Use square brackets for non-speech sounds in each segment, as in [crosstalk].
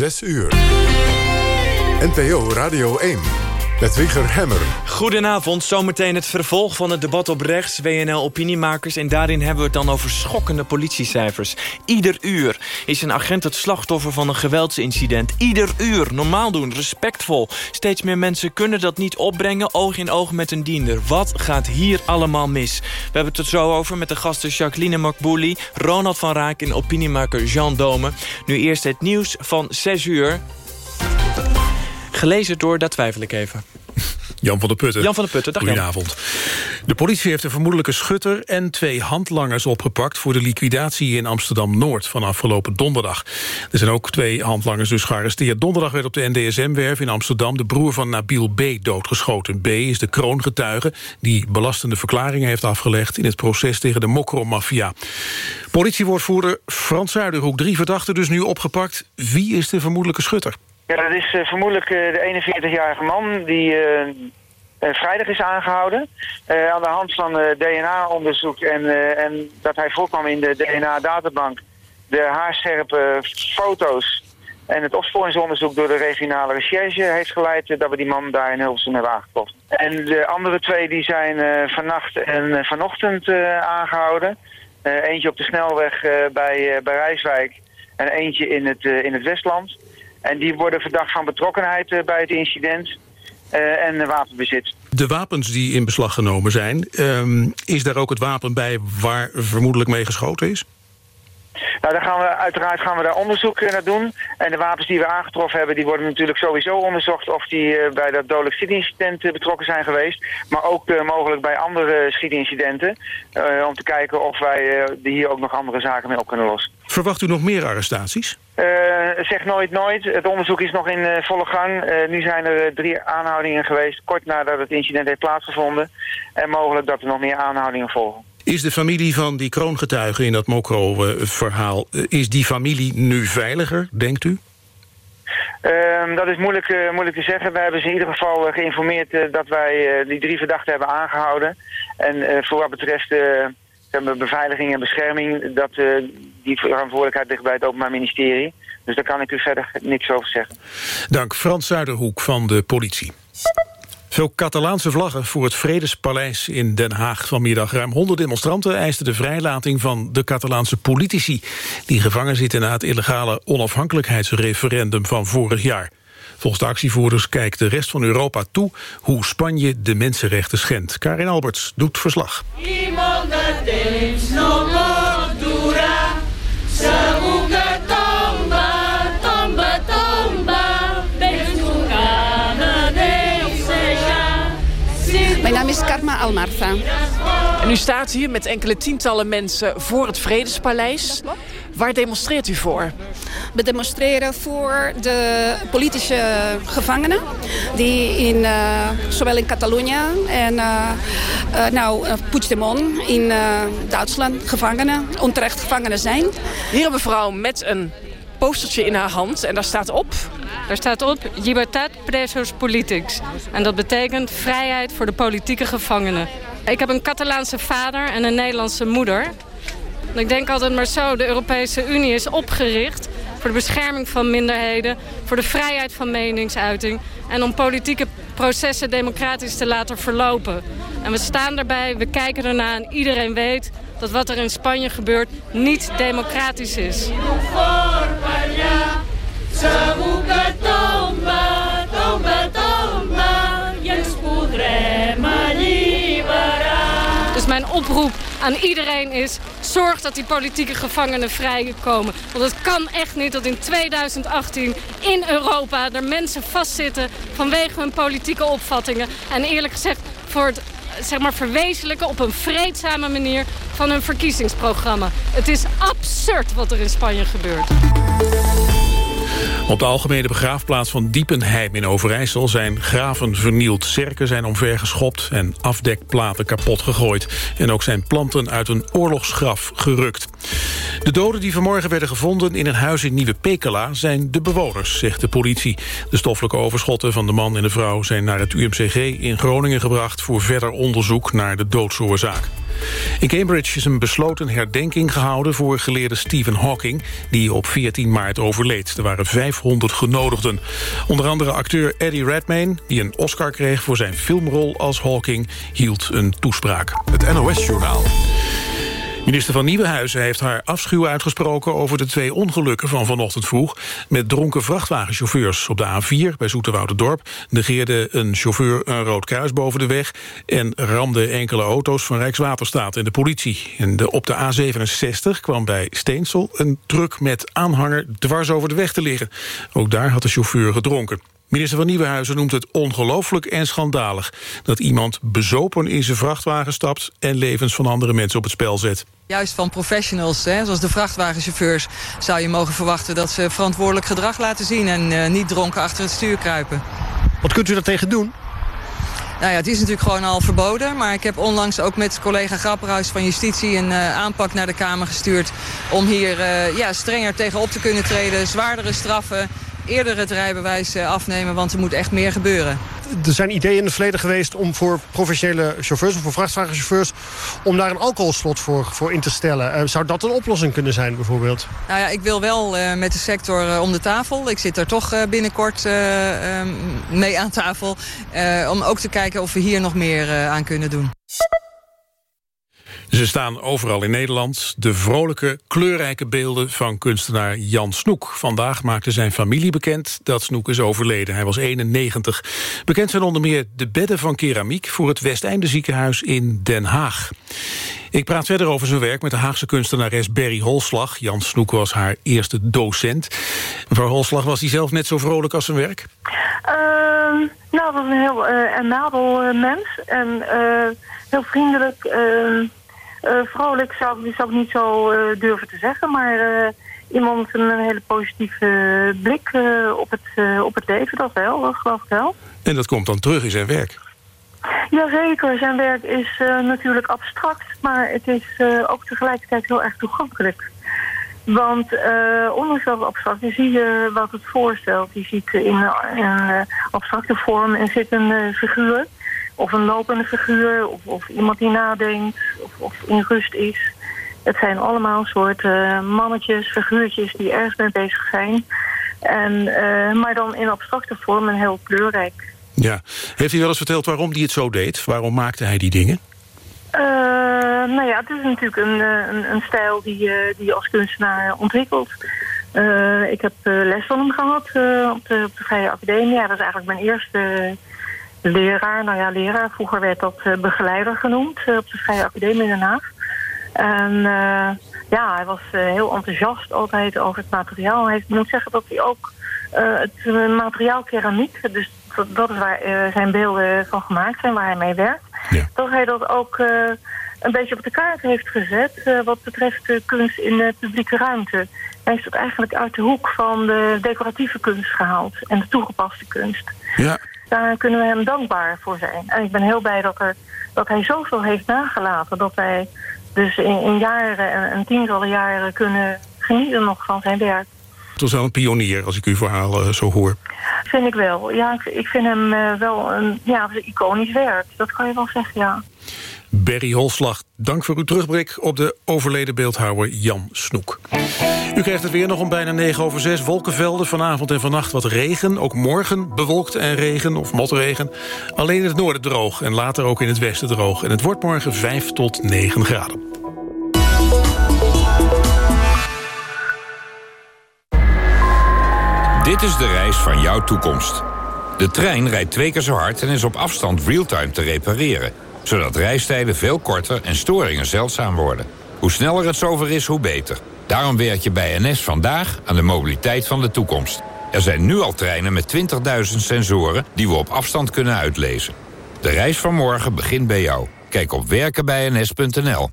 6 uur. NPO Radio 1 met Wieger Hemmer. Goedenavond, zometeen het vervolg van het debat op rechts, WNL Opiniemakers. En daarin hebben we het dan over schokkende politiecijfers. Ieder uur is een agent het slachtoffer van een geweldsincident. Ieder uur, normaal doen, respectvol. Steeds meer mensen kunnen dat niet opbrengen, oog in oog met een diender. Wat gaat hier allemaal mis? We hebben het er zo over met de gasten Jacqueline Makbouli... Ronald van Raak en opiniemaker Jean Dome. Nu eerst het nieuws van 6 uur. Gelezen door, dat twijfel ik even. Jan van der Putten. Jan van der Putten, dag Goedenavond. De politie heeft een vermoedelijke schutter en twee handlangers opgepakt... voor de liquidatie in Amsterdam-Noord van afgelopen donderdag. Er zijn ook twee handlangers dus gearresteerd. Donderdag werd op de NDSM-werf in Amsterdam... de broer van Nabil B. doodgeschoten. B. is de kroongetuige die belastende verklaringen heeft afgelegd... in het proces tegen de Mokro-maffia. Politiewoordvoerder Frans Zuiderhoek. Drie verdachten dus nu opgepakt. Wie is de vermoedelijke schutter? Ja, dat is uh, vermoedelijk uh, de 41-jarige man die uh, vrijdag is aangehouden. aan de hand van DNA-onderzoek en, en dat hij voorkwam in de DNA-databank... de haarscherpe foto's en het opsporingsonderzoek door de regionale recherche heeft geleid... dat we die man daar in Hilversum hebben aangetroffen. En de andere twee die zijn vannacht en vanochtend aangehouden. eentje op de snelweg bij, bij Rijswijk en eentje in het, in het Westland... En die worden verdacht van betrokkenheid eh, bij het incident uh, en wapenbezit. De wapens die in beslag genomen zijn, um, is daar ook het wapen bij waar vermoedelijk mee geschoten is? Nou, daar gaan we, uiteraard gaan we daar onderzoek naar doen. En de wapens die we aangetroffen hebben, die worden natuurlijk sowieso onderzocht of die uh, bij dat dodelijk schietincident uh, betrokken zijn geweest. Maar ook uh, mogelijk bij andere schietincidenten. om te kijken of wij hier ook nog andere zaken mee op kunnen lossen. Verwacht u nog meer arrestaties? zeg nooit nooit. Het onderzoek is nog in volle gang. nu zijn er drie aanhoudingen geweest, kort nadat het incident heeft plaatsgevonden. En mogelijk dat er nog meer aanhoudingen volgen. Is de familie van die kroongetuigen in dat Mokro-verhaal... is die familie nu veiliger, denkt u? Uh, dat is moeilijk, uh, moeilijk te zeggen. We hebben ze in ieder geval uh, geïnformeerd dat wij die drie verdachten hebben aangehouden. En voor wat betreft beveiliging en bescherming, dat die verantwoordelijkheid ligt bij het Openbaar Ministerie. Dus daar kan ik u verder niks over zeggen. Dank Frans Zuiderhoek van de politie. Veel Catalaanse vlaggen voor het Vredespaleis in Den Haag vanmiddag. Ruim 100 demonstranten eisten de vrijlating van de Catalaanse politici... die gevangen zitten na het illegale onafhankelijkheidsreferendum van vorig jaar. Volgens de actievoerders kijkt de rest van Europa toe... hoe Spanje de mensenrechten schendt. Karin Alberts doet verslag. Mijn naam is Karma Almarza. En u staat hier met enkele tientallen mensen voor het Vredespaleis. Waar demonstreert u voor? We demonstreren voor de politische gevangenen... die in, uh, zowel in Catalonië en uh, uh, nou, Puigdemont in Duitsland gevangenen, onterecht gevangenen zijn. Hier een mevrouw met een postertje in haar hand en daar staat op... Daar staat op Libertad presos politics. En dat betekent vrijheid voor de politieke gevangenen. Ik heb een Catalaanse vader en een Nederlandse moeder. Ik denk altijd maar zo, de Europese Unie is opgericht... voor de bescherming van minderheden, voor de vrijheid van meningsuiting... en om politieke processen democratisch te laten verlopen. En we staan erbij, we kijken ernaar en iedereen weet dat wat er in Spanje gebeurt niet democratisch is. Oproep aan iedereen is... zorg dat die politieke gevangenen vrijkomen. Want het kan echt niet dat in 2018 in Europa... er mensen vastzitten vanwege hun politieke opvattingen. En eerlijk gezegd voor het zeg maar, verwezenlijken op een vreedzame manier van hun verkiezingsprogramma. Het is absurd wat er in Spanje gebeurt. Op de algemene begraafplaats van Diepenheim in Overijssel zijn graven vernield. Zerken zijn omvergeschopt en afdekplaten kapot gegooid. En ook zijn planten uit een oorlogsgraf gerukt. De doden die vanmorgen werden gevonden in een huis in Nieuwe Pekela... zijn de bewoners, zegt de politie. De stoffelijke overschotten van de man en de vrouw zijn naar het UMCG in Groningen gebracht... voor verder onderzoek naar de doodsoorzaak. In Cambridge is een besloten herdenking gehouden voor geleerde Stephen Hawking... die op 14 maart overleed. Er waren 500 genodigden. Onder andere acteur Eddie Redmayne, die een Oscar kreeg... voor zijn filmrol als Hawking, hield een toespraak. Het NOS-journaal. Minister van Nieuwenhuizen heeft haar afschuw uitgesproken... over de twee ongelukken van vanochtend vroeg... met dronken vrachtwagenchauffeurs. Op de A4 bij Zoeterwouderdorp negeerde een chauffeur een rood kruis boven de weg... en ramde enkele auto's van Rijkswaterstaat en de politie. En de, op de A67 kwam bij Steensel een truck met aanhanger dwars over de weg te liggen. Ook daar had de chauffeur gedronken. Minister van Nieuwenhuizen noemt het ongelooflijk en schandalig... dat iemand bezopen in zijn vrachtwagen stapt... en levens van andere mensen op het spel zet. Juist van professionals, hè, zoals de vrachtwagenchauffeurs... zou je mogen verwachten dat ze verantwoordelijk gedrag laten zien... en uh, niet dronken achter het stuur kruipen. Wat kunt u daar tegen doen? Nou ja, het is natuurlijk gewoon al verboden. Maar ik heb onlangs ook met collega Grapperhuis van Justitie... een uh, aanpak naar de Kamer gestuurd... om hier uh, ja, strenger tegenop te kunnen treden. Zwaardere straffen, eerder het rijbewijs afnemen, want er moet echt meer gebeuren. Er zijn ideeën in het verleden geweest om voor professionele chauffeurs... of voor vrachtwagenchauffeurs, om daar een alcoholslot voor, voor in te stellen. Uh, zou dat een oplossing kunnen zijn, bijvoorbeeld? Nou ja, ik wil wel uh, met de sector uh, om de tafel. Ik zit er toch binnenkort mee aan tafel. om ook te kijken of we hier nog meer aan kunnen doen. Ze staan overal in Nederland. De vrolijke, kleurrijke beelden van kunstenaar Jan Snoek. Vandaag maakte zijn familie bekend dat Snoek is overleden. Hij was 91. Bekend zijn onder meer de bedden van keramiek... voor het Westeinde ziekenhuis in Den Haag. Ik praat verder over zijn werk met de Haagse kunstenares Berry Holslag. Jan Snoek was haar eerste docent. Mevrouw Holslag, was hij zelf net zo vrolijk als zijn werk? Uh, nou, dat was een heel uh, mens. En uh, heel vriendelijk... Uh, vrolijk zou, zou ik niet zo uh, durven te zeggen, maar uh, iemand met een hele positieve blik op, het, op het leven, dat wel, dat geloof ik wel. En dat komt dan terug in zijn werk? Jazeker, zijn werk is natuurlijk abstract, maar het is ook tegelijkertijd heel erg toegankelijk. Want ondanks dat het abstract is, zie je wat het voorstelt. Je ziet in een abstracte vorm en zit een figuur of een lopende figuur, of, of iemand die nadenkt, of, of, in rust is. Het zijn allemaal soorten mannetjes, figuurtjes die ergens mee bezig zijn. En, uh, maar dan in abstracte vorm en heel kleurrijk. Ja. Heeft hij wel eens verteld waarom hij het zo deed? Waarom maakte hij die dingen? Uh, nou ja, het is natuurlijk een, een, een stijl die, uh, die je als kunstenaar ontwikkelt. Uh, ik heb les van hem gehad op, de, op de Vrije Academie. Ja, dat is eigenlijk mijn eerste leraar. Nou ja, leraar. Vroeger werd dat uh, begeleider genoemd uh, op de Vrije Academie in Den Haag. En uh, ja, hij was heel enthousiast altijd over het materiaal. Hij moet zeggen dat hij ook het materiaal keramiek, dus dat, dat is waar zijn beelden van gemaakt zijn, waar hij mee werkt, ja. dat hij dat ook een beetje op de kaart heeft gezet wat betreft kunst in de publieke ruimte. Hij heeft het eigenlijk uit de hoek van de decoratieve kunst gehaald en de toegepaste kunst. Ja daar kunnen we hem dankbaar voor zijn. En ik ben heel blij dat, er, dat hij zoveel heeft nagelaten. Dat wij dus in, in jaren en, en tientallen jaren kunnen genieten nog van zijn werk. Het was wel een pionier, als ik uw verhaal uh, zo hoor. Vind ik wel. Ja, ik, ik vind hem uh, wel een ja, iconisch werk. Dat kan je wel zeggen, ja. Berry Holslag, dank voor uw terugblik op de overleden beeldhouwer Jan Snoek. U krijgt het weer nog om bijna 9 over 6. Wolkenvelden, vanavond en vannacht wat regen. Ook morgen bewolkt en regen of motregen. Alleen in het noorden droog en later ook in het westen droog. En het wordt morgen 5 tot 9 graden. Dit is de reis van jouw toekomst. De trein rijdt twee keer zo hard en is op afstand realtime te repareren zodat reistijden veel korter en storingen zeldzaam worden. Hoe sneller het zover is, hoe beter. Daarom werk je bij NS vandaag aan de mobiliteit van de toekomst. Er zijn nu al treinen met 20.000 sensoren die we op afstand kunnen uitlezen. De reis van morgen begint bij jou. Kijk op werkenbijns.nl.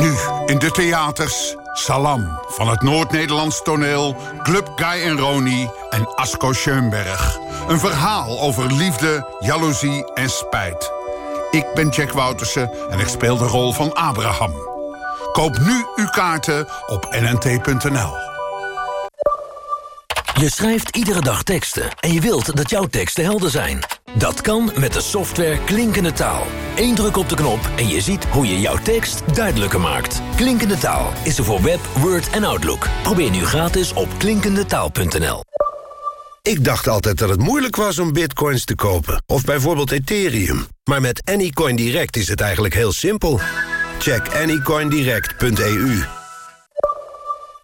Nu in de theaters Salam van het Noord-Nederlands toneel... Club Guy en Roni en Asko Schoenberg. Een verhaal over liefde, jaloezie en spijt. Ik ben Jack Woutersen en ik speel de rol van Abraham. Koop nu uw kaarten op nnt.nl. Je schrijft iedere dag teksten en je wilt dat jouw teksten helder zijn. Dat kan met de software Klinkende Taal. Eén druk op de knop en je ziet hoe je jouw tekst duidelijker maakt. Klinkende Taal is er voor Web, Word en Outlook. Probeer nu gratis op klinkendetaal.nl. Ik dacht altijd dat het moeilijk was om bitcoins te kopen. Of bijvoorbeeld Ethereum. Maar met Anycoin Direct is het eigenlijk heel simpel. Check anycoindirect.eu.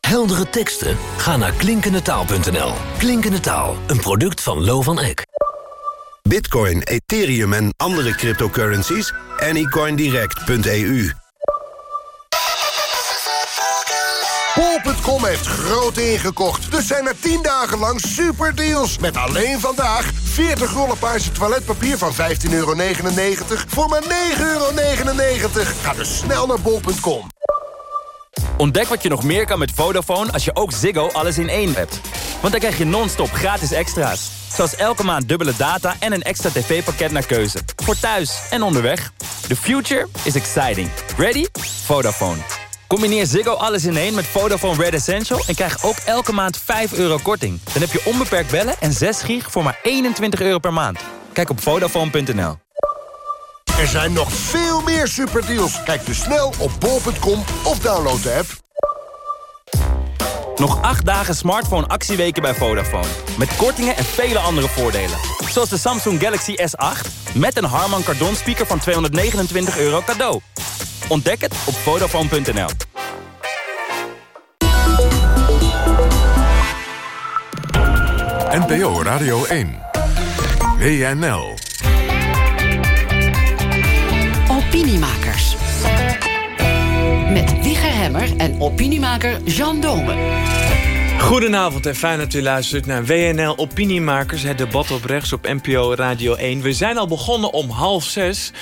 Heldere teksten? Ga naar klinkendetaal.nl. Klinkende Taal, een product van Lo van Eck. Bitcoin, Ethereum en andere cryptocurrencies? anycoindirect.eu. Bol.com heeft groot ingekocht. Dus zijn er 10 dagen lang superdeals. Met alleen vandaag 40 rollen paarse toiletpapier van 15,99 euro... voor maar 9,99 euro. Ga dus snel naar bol.com. Ontdek wat je nog meer kan met Vodafone als je ook Ziggo alles in één hebt. Want dan krijg je non-stop gratis extra's. Zoals elke maand dubbele data en een extra tv-pakket naar keuze. Voor thuis en onderweg. The future is exciting. Ready? Vodafone. Combineer Ziggo alles in één met Vodafone Red Essential... en krijg ook elke maand 5 euro korting. Dan heb je onbeperkt bellen en 6 gig voor maar 21 euro per maand. Kijk op Vodafone.nl. Er zijn nog veel meer superdeals. Kijk dus snel op bol.com of download de app. Nog 8 dagen smartphone actieweken bij Vodafone. Met kortingen en vele andere voordelen. Zoals de Samsung Galaxy S8 met een Harman Kardon speaker van 229 euro cadeau. Ontdek het op Vodafone.nl. NPO Radio 1. WNL. Opiniemakers. Met Wieger Hemmer en opiniemaker Jean Domen. Goedenavond en fijn dat u luistert naar WNL Opiniemakers. Het debat op rechts op NPO Radio 1. We zijn al begonnen om half zes.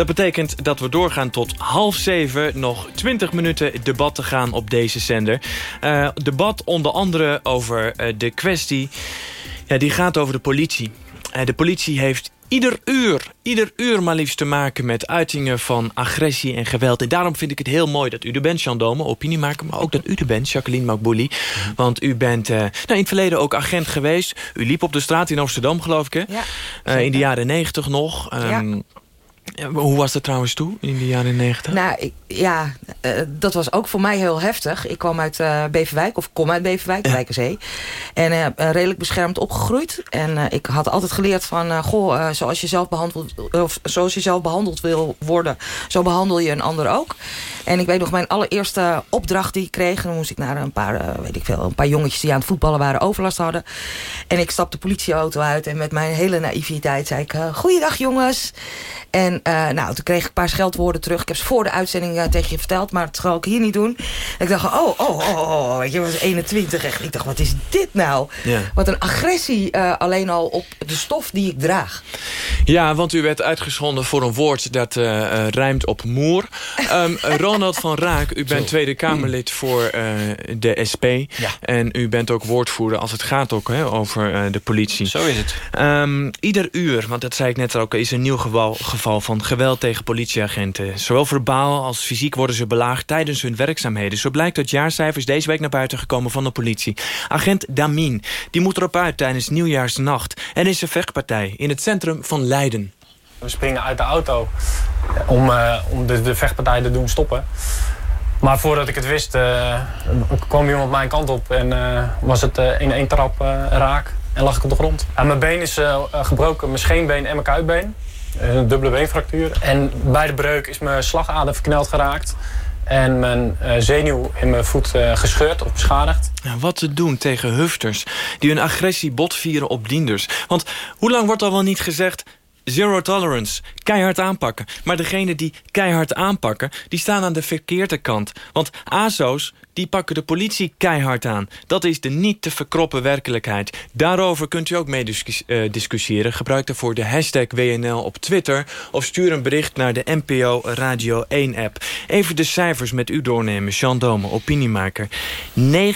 Dat betekent dat we doorgaan tot half zeven. Nog 20 minuten debat te gaan op deze zender. Uh, debat onder andere over uh, de kwestie... Ja, die gaat over de politie. Uh, de politie heeft ieder uur, ieder uur maar liefst te maken met uitingen van agressie en geweld. En daarom vind ik het heel mooi dat u er bent, Jean Dome, opiniemaker. Maar ook dat u er bent, Jacqueline Makbouli. Want u bent uh, nou, in het verleden ook agent geweest. U liep op de straat in Amsterdam, geloof ik, hè? Ja, uh, in de jaren negentig nog. Um, ja. Hoe was dat trouwens toe, in de jaren negentig? Nou, ik, ja, uh, dat was ook voor mij heel heftig. Ik kwam uit uh, Beverwijk, of kom uit Beverwijk, ja. En uh, redelijk beschermd opgegroeid. En ik had altijd geleerd van... goh, zoals, je zelf behandeld, of, zoals je zelf behandeld wil worden... zo behandel je een ander ook. En ik weet nog, mijn allereerste opdracht die ik kreeg... dan moest ik naar een paar, weet ik veel, een paar jongetjes... die aan het voetballen waren, overlast hadden. En ik stapte de politieauto uit... en met mijn hele naïviteit zei ik... goeiedag jongens... En uh, nou, toen kreeg ik een paar scheldwoorden terug. Ik heb ze voor de uitzending uh, tegen je verteld, maar dat zal ik hier niet doen. En ik dacht, oh, oh, oh, oh, weet je, was 21 echt. Ik dacht, wat is dit nou? Ja. Wat een agressie uh, alleen al op de stof die ik draag. Ja, want u werd uitgescholden voor een woord dat rijmt op moer. Um, [laughs] Ronald van Raak, u bent Zo. Tweede Kamerlid voor de SP. Ja. En u bent ook woordvoerder als het gaat ook hè, over de politie. Zo is het. Um, ieder uur, want dat zei ik net ook, is een nieuw geval geval van geweld tegen politieagenten. Zowel verbaal als fysiek worden ze belaagd tijdens hun werkzaamheden. Zo blijkt uit jaarcijfers deze week naar buiten gekomen van de politie. Agent Damin, die moet erop uit tijdens nieuwjaarsnacht. En is een vechtpartij in het centrum van Leiden. We springen uit de auto om, uh, om de, vechtpartij te doen stoppen. Maar voordat ik het wist, uh, kwam iemand mijn kant op en uh, was het in één trap raak en lag ik op de grond. En mijn been is gebroken, mijn scheenbeen en mijn kuitbeen. Een dubbele beenfractuur. En bij de breuk is mijn slagader verkneld geraakt. En mijn uh, zenuw in mijn voet uh, gescheurd of beschadigd. Ja, wat te doen tegen hufters die hun agressie botvieren op dienders. Want hoe lang wordt al wel niet gezegd... Zero tolerance, keihard aanpakken. Maar degene die keihard aanpakken, die staan aan de verkeerde kant. Want ASO's, die pakken de politie keihard aan. Dat is de niet te verkroppen werkelijkheid. Daarover kunt u ook mee uh, discussiëren. Gebruik daarvoor de hashtag WNL op Twitter... of stuur een bericht naar de NPO Radio 1-app. Even de cijfers met u doornemen. Jean Dome, opiniemaker.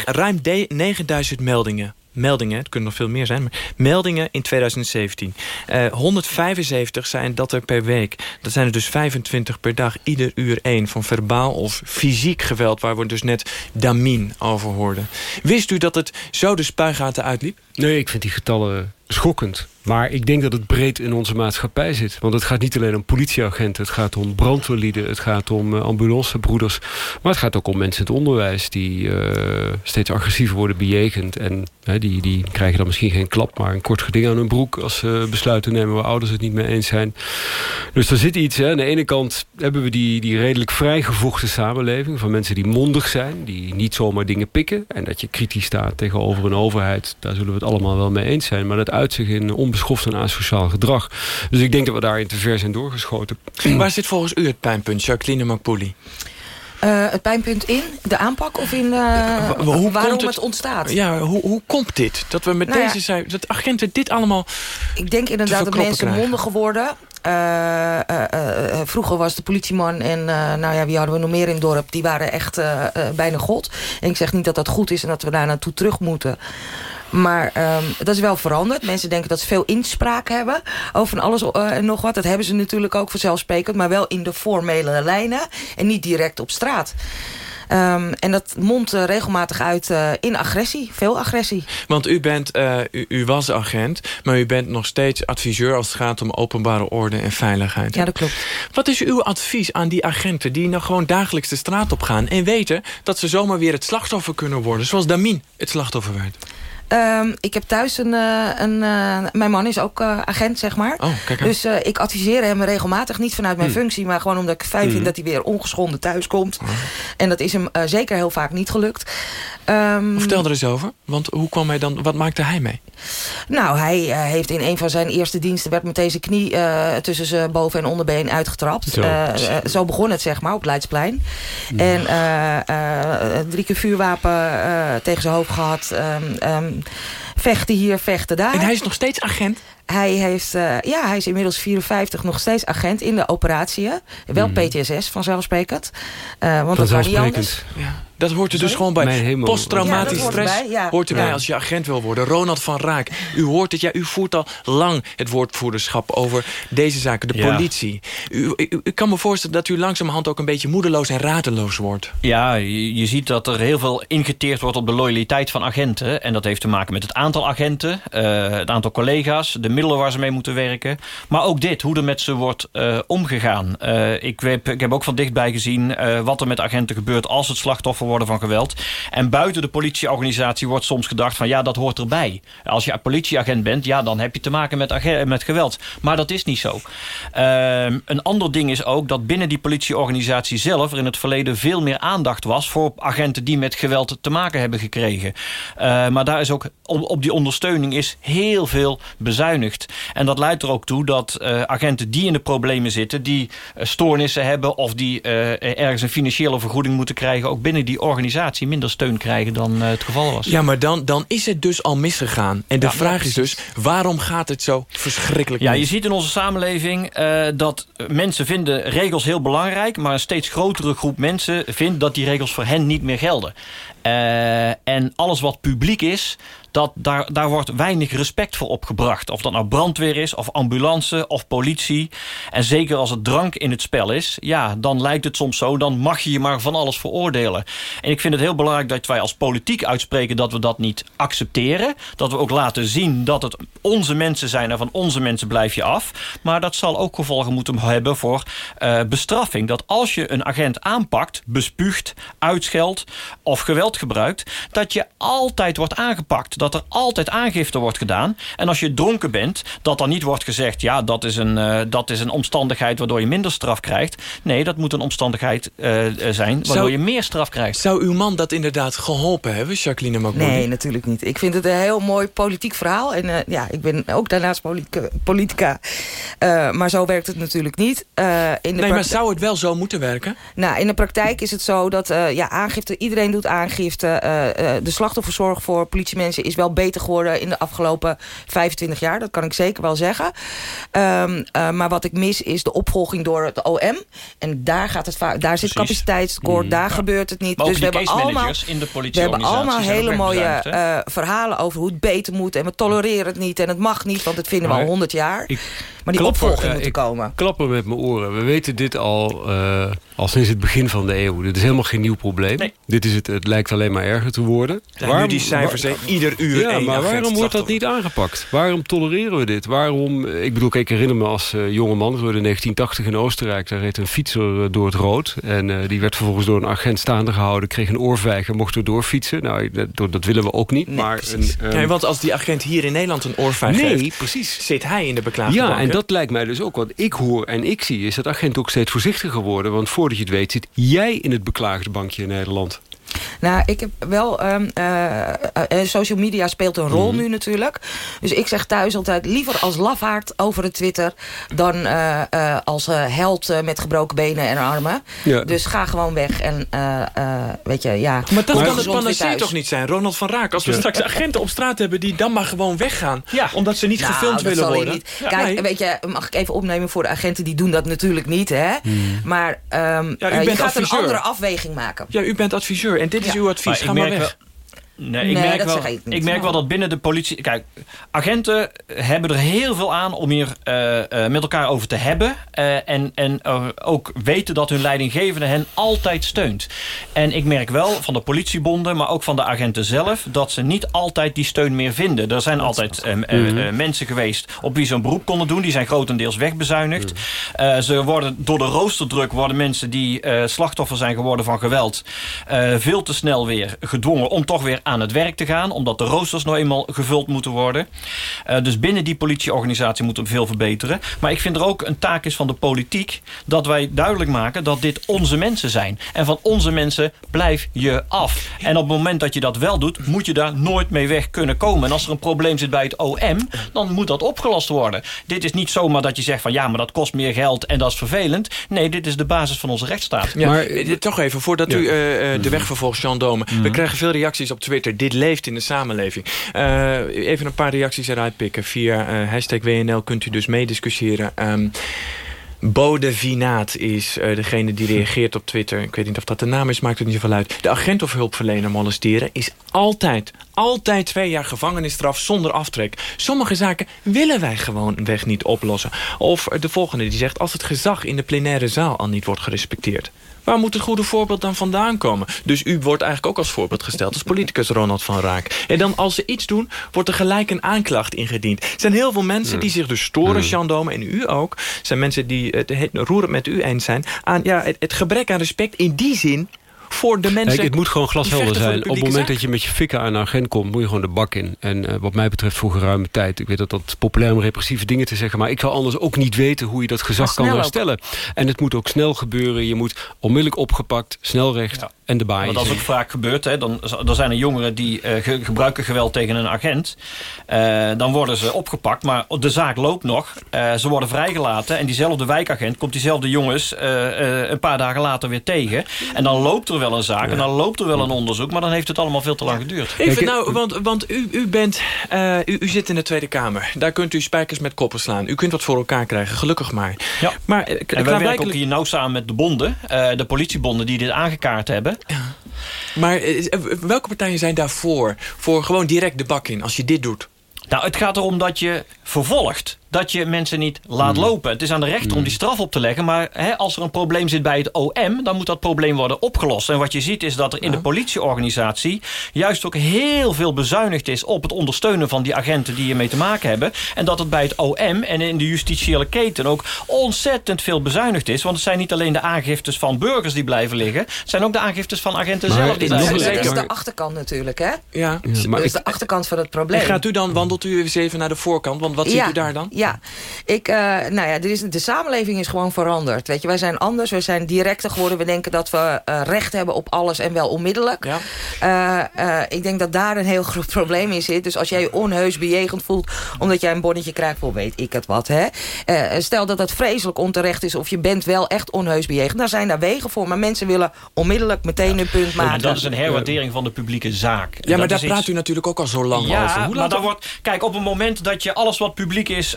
Ruim 9000 meldingen meldingen, het kunnen nog veel meer zijn... maar meldingen in 2017. Uh, 175 zijn dat er per week. Dat zijn er dus 25 per dag, ieder uur één... van verbaal of fysiek geweld... waar we dus net Damin over hoorden. Wist u dat het zo de spuigaten uitliep? Nee, ik vind die getallen schokkend. Maar ik denk dat het breed in onze maatschappij zit. Want het gaat niet alleen om politieagenten. Het gaat om brandweerlieden. Het gaat om uh, ambulancebroeders. Maar het gaat ook om mensen in het onderwijs... die uh, steeds agressiever worden bejegend. En die, die krijgen dan misschien geen klap... maar een kort geding aan hun broek... als ze besluiten nemen waar ouders het niet mee eens zijn. Dus er zit iets. Hè. Aan de ene kant hebben we die, die redelijk vrijgevochten samenleving... van mensen die mondig zijn. Die niet zomaar dingen pikken. En dat je kritisch staat tegenover een overheid. Daar zullen we het allemaal wel mee eens zijn. Maar dat zich in onbeschoft en asociaal gedrag. Dus ik denk dat we daarin te ver zijn doorgeschoten. [clears throat] Waar zit volgens u het pijnpunt, Jacqueline Makpouli? Uh, het pijnpunt in de aanpak of in uh, hoe waarom het, het, ontstaat? Ja, hoe, hoe komt dit? Dat we met nou deze zijn, dat agenten dit allemaal. Ik denk inderdaad dat mensen krijgen. mondiger worden. Uh, vroeger was de politieman en nou ja, wie hadden we nog meer in het dorp? Die waren echt bijna god. En ik zeg niet dat dat goed is en dat we daar naartoe terug moeten. Maar um, dat is wel veranderd. Mensen denken dat ze veel inspraak hebben over alles uh, en nog wat. Dat hebben ze natuurlijk ook vanzelfsprekend. Maar wel in de formele lijnen en niet direct op straat. Um, en dat mondt uh, regelmatig uit uh, in agressie, veel agressie. Want u, bent, uh, u, u, was agent, maar u bent nog steeds adviseur... als het gaat om openbare orde en veiligheid. Ja, dat klopt. Wat is uw advies aan die agenten die nog gewoon dagelijks de straat op gaan... en weten dat ze zomaar weer het slachtoffer kunnen worden... zoals Damin het slachtoffer werd? Um, ik heb thuis een... Uh, een uh, mijn man is ook uh, agent, zeg maar. Oh, kijk dus ik adviseer hem regelmatig. Niet vanuit mijn hmm. functie, maar gewoon omdat ik fijn vind... Hmm. dat hij weer ongeschonden thuis komt. Oh. En dat is hem zeker heel vaak niet gelukt. Um, Vertel er eens over. Want hoe kwam hij dan... Wat maakte hij mee? Nou, hij heeft in een van zijn eerste diensten... werd met deze knie tussen zijn boven- en onderbeen uitgetrapt. Zo, zo begon het, zeg maar, op Leidsplein. En drie keer vuurwapen tegen zijn hoofd gehad... Um, vechten hier, vechten daar. En hij is nog steeds agent? Hij, heeft, uh, ja, hij is inmiddels 54, nog steeds agent in de operatie. Wel mm. PTSS, vanzelfsprekend. Uh, want dat was niet anders. Ja. Dat hoort er dus gewoon bij. Posttraumatisch ja, stress hoort erbij, hoort erbij als je agent wil worden. Ronald van Raak, u hoort het. Ja, u voert al lang het woordvoerderschap over deze zaken. De politie. U, ik kan me voorstellen dat u langzamerhand ook een beetje moedeloos en radeloos wordt. Ja, je, je, ziet dat er heel veel ingeteerd wordt op de loyaliteit van agenten. En dat heeft te maken met het aantal agenten, uh, het aantal collega's... de middelen waar ze mee moeten werken. Maar ook dit, hoe er met ze wordt uh, omgegaan. Uh, ik, heb, ik heb ook van dichtbij gezien wat er met agenten gebeurt... als het slachtoffer worden van geweld. En buiten de politieorganisatie wordt soms gedacht van ja, dat hoort erbij. Als je politieagent bent, ja, dan heb je te maken met, met geweld. Maar dat is niet zo. Uh, een ander ding is ook dat binnen die politieorganisatie zelf... er in het verleden veel meer aandacht was voor agenten die met geweld te maken hebben gekregen. Uh, maar daar is ook op die ondersteuning is heel veel bezuinigd. En dat leidt er ook toe dat uh, agenten die in de problemen zitten... die uh, stoornissen hebben of die ergens een financiële vergoeding moeten krijgen... ook binnen die die organisatie minder steun krijgen dan uh, het geval was. Ja, maar dan, dan is het dus al misgegaan. En de vraag is dus, waarom gaat het zo verschrikkelijk Ja, mis? je ziet in onze samenleving uh, dat mensen vinden regels heel belangrijk... maar een steeds grotere groep mensen vindt dat die regels voor hen niet meer gelden. Uh, en alles wat publiek is, dat daar, daar wordt weinig respect voor opgebracht. Of dat nou brandweer is, of ambulance, of politie. En zeker als het drank in het spel is... ja, dan lijkt het soms zo, dan mag je je maar van alles veroordelen. En ik vind het heel belangrijk dat wij als politiek uitspreken... dat we dat niet accepteren. Dat we ook laten zien dat het onze mensen zijn... en van onze mensen blijf je af. Maar dat zal ook gevolgen moeten hebben voor uh, bestraffing. Dat als je een agent aanpakt, bespuugt, uitscheldt... of geweld gebruikt, dat je altijd wordt aangepakt dat er altijd aangifte wordt gedaan. En als je dronken bent, dat dan niet wordt gezegd... ja, dat is een, uh, dat is een omstandigheid waardoor je minder straf krijgt. Nee, dat moet een omstandigheid uh, zijn waardoor zou, je meer straf krijgt. Zou uw man dat inderdaad geholpen hebben, Jacqueline Makbouli? Nee, natuurlijk niet. Ik vind het een heel mooi politiek verhaal. En uh, ja, ik ben ook daarnaast politica. politica. maar zo werkt het natuurlijk niet. in de nee, maar zou het wel zo moeten werken? Nou, in de praktijk is het zo dat ja, aangifte, iedereen doet aangifte. De slachtofferzorg voor politiemensen is wel beter geworden in de afgelopen 25 jaar. Dat kan ik zeker wel zeggen. Um, uh, maar wat ik mis is de opvolging door het OM. En daar, gaat het vaak, daar zit capaciteitstekort, mm. daar ja. gebeurt het niet. Maar dus we hebben, allemaal, in de we hebben allemaal hele mooie uh, verhalen over hoe het beter moet. En we tolereren het niet en het mag niet, want dat vinden we al 100 jaar. Maar die opvolging uh, moet komen. klappen met mijn oren. We weten dit al al sinds het begin van de eeuw. Dit is helemaal geen nieuw probleem. Dit is het, het lijkt alleen maar erger te worden. Ja, nu die cijfers, hè, ieder uur Ja, maar agent waarom wordt dat niet aangepakt? Waarom tolereren we dit? Waarom, ik bedoel, ik herinner me als eh, jonge man... in 1980 in Oostenrijk, daar reed een fietser eh, door het rood. En eh, die werd vervolgens door een agent staande gehouden... kreeg een oorvijg en mocht er doorfietsen. Nou, dat, dat willen we ook niet. maar een, ehm, Nee, want als die agent hier in Nederland een oorvijg Nee, geeft... precies. zit hij in de beklaagde Ja, en dat lijkt mij dus ook. Wat ik hoor en ik zie is dat agenten ook steeds voorzichtiger worden. Want voordat je het weet zit jij in het beklaagde bankje in Nederland. Nou, ik heb wel... ehm, eh, eh, social media speelt een rol Mhm. nu natuurlijk. Dus ik zeg thuis altijd liever als lafaard over het Twitter... dan eh, eh, als held met gebroken benen en armen. Ja. Dus ga gewoon weg en eh, eh, weet je, ja... Maar dat kan het panacee toch niet zijn, Ronald van Raak? Als we Ja. straks agenten op straat hebben die dan maar gewoon weggaan... omdat ze niet Nou, gefilmd dat willen zal je worden. Niet. Ja, Kijk, nee. weet je, mag ik even opnemen voor de agenten... die doen dat natuurlijk niet, hè? Maar ehm, Ja, u eh, je bent gaat adviseur. een andere afweging maken. Ja, u bent adviseur en dit is Ja. uw advies. Maar Ga ik maar merk weg. Nee, ik Nee, merk dat wel, zeg ik niet. ik merk wel dat binnen de politie... Kijk, agenten hebben er heel veel aan om hier eh, eh, met elkaar over te hebben. eh, en en ook weten dat hun leidinggevende hen altijd steunt. En ik merk wel van de politiebonden, maar ook van de agenten zelf... dat ze niet altijd die steun meer vinden. Er zijn altijd eh, eh, Mhm. mensen geweest op wie ze een beroep konden doen. Die zijn grotendeels wegbezuinigd. Eh, ze worden door de roosterdruk worden mensen die eh, slachtoffer zijn geworden van geweld... eh, veel te snel weer gedwongen om toch weer aan het werk te gaan. Omdat de roosters nou eenmaal gevuld moeten worden. Eh, dus binnen die politieorganisatie moeten we veel verbeteren. Maar ik vind er ook een taak is van de politiek... dat wij duidelijk maken dat dit onze mensen zijn. En van onze mensen blijf je af. En op het moment dat je dat wel doet... moet je daar nooit mee weg kunnen komen. En als er een probleem zit bij het OM... dan moet dat opgelost worden. Dit is niet zomaar dat je zegt van... ja, maar dat kost meer geld en dat is vervelend. Nee, dit is de basis van onze rechtsstaat. Ja, maar toch even, voordat u eh, eh, de Mhm. weg vervolgt, Jean Dome. We krijgen veel reacties op Twitter. Dit leeft in de samenleving. Eh, even een paar reacties eruit pikken. Via eh, hashtag WNL kunt u dus meediscussiëren. Ehm Bode Vinaat is eh, degene die reageert op Twitter. Ik weet niet of dat de naam is, maakt het niet zoveel uit. De agent of hulpverlener molesteren is altijd, altijd twee jaar gevangenisstraf zonder aftrek. Sommige zaken willen wij gewoon weg niet oplossen. Of de volgende die zegt, als het gezag in de plenaire zaal al niet wordt gerespecteerd. Waar moet het goede voorbeeld dan vandaan komen? Dus u wordt eigenlijk ook als voorbeeld gesteld als politicus Ronald van Raak. En dan als ze iets doen, wordt er gelijk een aanklacht ingediend. Er zijn heel veel mensen die zich dus storen, Jean Dome en u ook. Er zijn mensen die het het roerend met u eens zijn. Aan ja, het, het gebrek aan respect in die zin voor de mensen... Kijk, het moet gewoon glashelder zijn. Op het moment dat je met je fikken aan een agent komt... moet je gewoon de bak in. En eh, wat mij betreft voor geruime tijd. Ik weet dat dat populair om repressieve dingen te zeggen... maar ik zou anders ook niet weten hoe je dat gezag kan ook. herstellen. En het moet ook snel gebeuren. Je moet onmiddellijk opgepakt, snel recht en de baai. Want dat is ook vaak gebeurd. Hè. Dan, dan zijn er jongeren die eh, ge- gebruiken geweld tegen een agent. Eh, dan worden ze opgepakt, maar de zaak loopt nog. Eh, ze worden vrijgelaten en diezelfde wijkagent komt diezelfde jongens eh, eh, een paar dagen later weer tegen. En dan loopt er wel een zaak en dan loopt er wel een onderzoek, maar dan heeft het allemaal veel te lang geduurd. Even nou, want, want u, u, bent, eh, u, u zit in de Tweede Kamer. Daar kunt u spijkers met koppen slaan. U kunt wat voor elkaar krijgen, gelukkig maar. Ja. Maar eh, En wij werken ook hier nauw samen met de bonden, eh, de politiebonden die dit aangekaart hebben. Maar eh, welke partijen zijn daarvoor? Voor gewoon direct de bak in, als je dit doet. Nou, het gaat erom dat je vervolgt. Dat je mensen niet laat lopen. Het is aan de rechter om die straf op te leggen. Maar hè, als er een probleem zit bij het OM... dan moet dat probleem worden opgelost. En wat je ziet is dat er in de politieorganisatie... juist ook heel veel bezuinigd is... op het ondersteunen van die agenten die hiermee te maken hebben. En dat het bij het OM en in de justitiële keten... ook ontzettend veel bezuinigd is. Want het zijn niet alleen de aangiftes van burgers die blijven liggen... het zijn ook de aangiftes van agenten Maar zelf die dat blijven is, dat liggen. is de achterkant natuurlijk, hè? Ja. dat is de achterkant van het probleem. En gaat u dan, wandelt u eens even naar de voorkant? Want wat ja, ziet u daar dan? Ja, ik, eh, nou ja, er is, de samenleving is gewoon veranderd. Weet je, wij zijn anders, wij zijn directer geworden. We denken dat we eh, recht hebben op alles en wel onmiddellijk. Eh, eh, ik denk dat daar een heel [laughs] groot probleem in zit. Dus als jij je onheus bejegend voelt... omdat jij een bonnetje krijgt voor weet ik het wat. Hè? Eh, stel dat het vreselijk onterecht is... of je bent wel echt onheus bejegend. Daar zijn daar wegen voor. Maar mensen willen onmiddellijk meteen een punt maken. En dat is een herwaardering van de publieke zaak. Ja, maar Dat daar praat iets- u natuurlijk ook al zo lang ja, over. Hoe maar dan wordt, kijk, op het moment dat je alles wat publiek is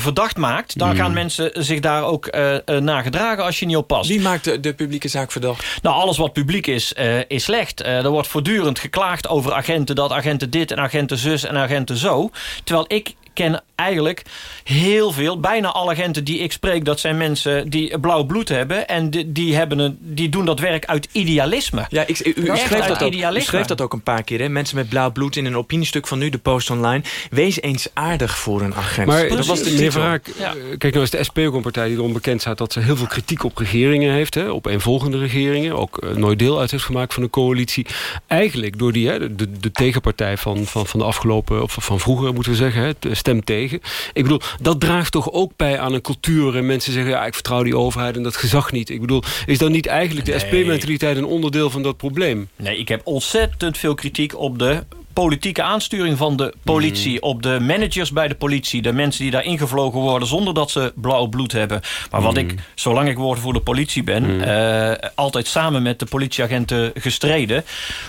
verdacht maakt... dan Hmm. gaan mensen zich daar ook eh eh, naar gedragen als je niet oppast. Wie maakt de, de publieke zaak verdacht? Nou, alles wat publiek is, eh, is slecht. Eh, er wordt voortdurend geklaagd over agenten... dat agenten dit en agenten zus en agenten zo. Terwijl ik ken eigenlijk heel veel, bijna alle agenten die ik spreek... dat zijn mensen die blauw bloed hebben. En die, die, hebben een, die doen dat werk uit idealisme. Ja, ik, u, u, schreef uit dat ook, u schreef dat ook een paar keer. Hè? Mensen met blauw bloed in een opiniestuk van nu, de Post Online. Wees eens aardig voor een agent. Maar dat was de meneer titel. Verhaak, eh, kijk nou is de SP ook een partij die erom bekend staat... dat ze heel veel kritiek op regeringen heeft, hè, op eenvolgende regeringen. Ook eh, nooit deel uit heeft gemaakt van een coalitie. Eigenlijk door die, hè, de, de tegenpartij van, van, van de afgelopen... of van vroeger moeten we zeggen, hè, de stem tegen. Ik bedoel, dat draagt toch ook bij aan een cultuur... en mensen zeggen, ja, ik vertrouw die overheid en dat gezag niet. Ik bedoel, is dan niet eigenlijk de Nee. SP-mentaliteit... een onderdeel van dat probleem? Nee, ik heb ontzettend veel kritiek op de politieke aansturing van de politie. Mm. Op de managers bij de politie. De mensen die daar ingevlogen worden zonder dat ze blauw bloed hebben. Maar wat Mm. ik, zolang ik woord voor de politie ben... eh, altijd samen met de politieagenten gestreden.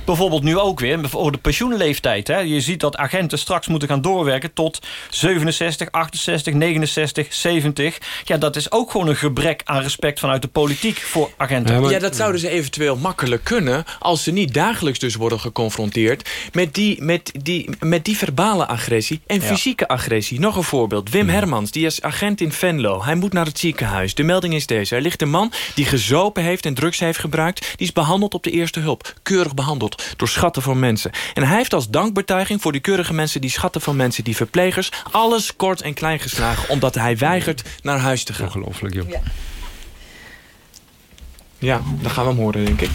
Bijvoorbeeld nu ook weer voor de pensioenleeftijd. Hè. Je ziet dat agenten straks moeten gaan doorwerken tot 67, 68, 69, 70. Ja, dat is ook gewoon een gebrek aan respect vanuit de politiek voor agenten. Ja, dat zouden ze eventueel makkelijk kunnen... als ze niet dagelijks dus worden geconfronteerd... met die, met die, met die verbale agressie en Ja. fysieke agressie. Nog een voorbeeld. Wim Hermans, die is agent in Venlo. Hij moet naar het ziekenhuis. De melding is deze. Er ligt een man die gezopen heeft en drugs heeft gebruikt. Die is behandeld op de eerste hulp. Keurig behandeld door schatten van mensen. En hij heeft als dankbetuiging voor die keurige mensen... die schatten van mensen, die verplegers... alles kort en klein geslagen... omdat hij weigert naar huis te gaan. Ongelooflijk, joh. Ja, dan gaan we hem horen, denk ik.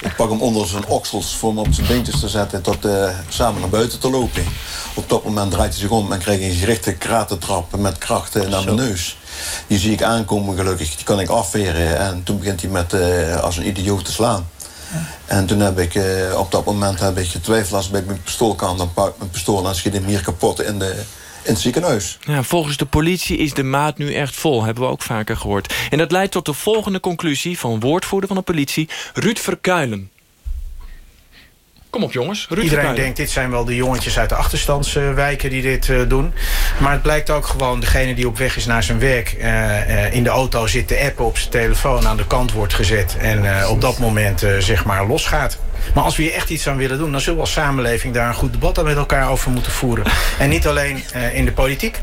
Ik pak hem onder zijn oksels voor hem op zijn beentjes te zetten... tot eh, samen naar buiten te lopen. Op dat moment draait hij zich om en krijg ik een gerichte kratentrap... met kracht eh, naar mijn neus. Die zie ik aankomen gelukkig, die kan ik afweren. En toen begint hij met, eh, als een idioot te slaan. En toen heb ik, eh, op dat moment heb ik getwijfeld... als ik mijn pistool kan, dan pak ik mijn pistool... en schiet hem hier kapot in, de, in het ziekenhuis. Ja, volgens de politie is de maat nu echt vol, hebben we ook vaker gehoord. En dat leidt tot de volgende conclusie van woordvoerder van de politie, Ruud Verkuilen. Kom op jongens, Ruud Iedereen Verkuilen. denkt, dit zijn wel de jongetjes uit de achterstandswijken die dit eh, doen. Maar het blijkt ook gewoon, degene die op weg is naar zijn werk... eh, eh, in de auto zit te appen op zijn telefoon, aan de kant wordt gezet... en eh, op dat moment eh, zeg maar losgaat. Maar als we hier echt iets aan willen doen... dan zullen we als samenleving daar een goed debat met elkaar over moeten voeren. En niet alleen eh, in de politiek,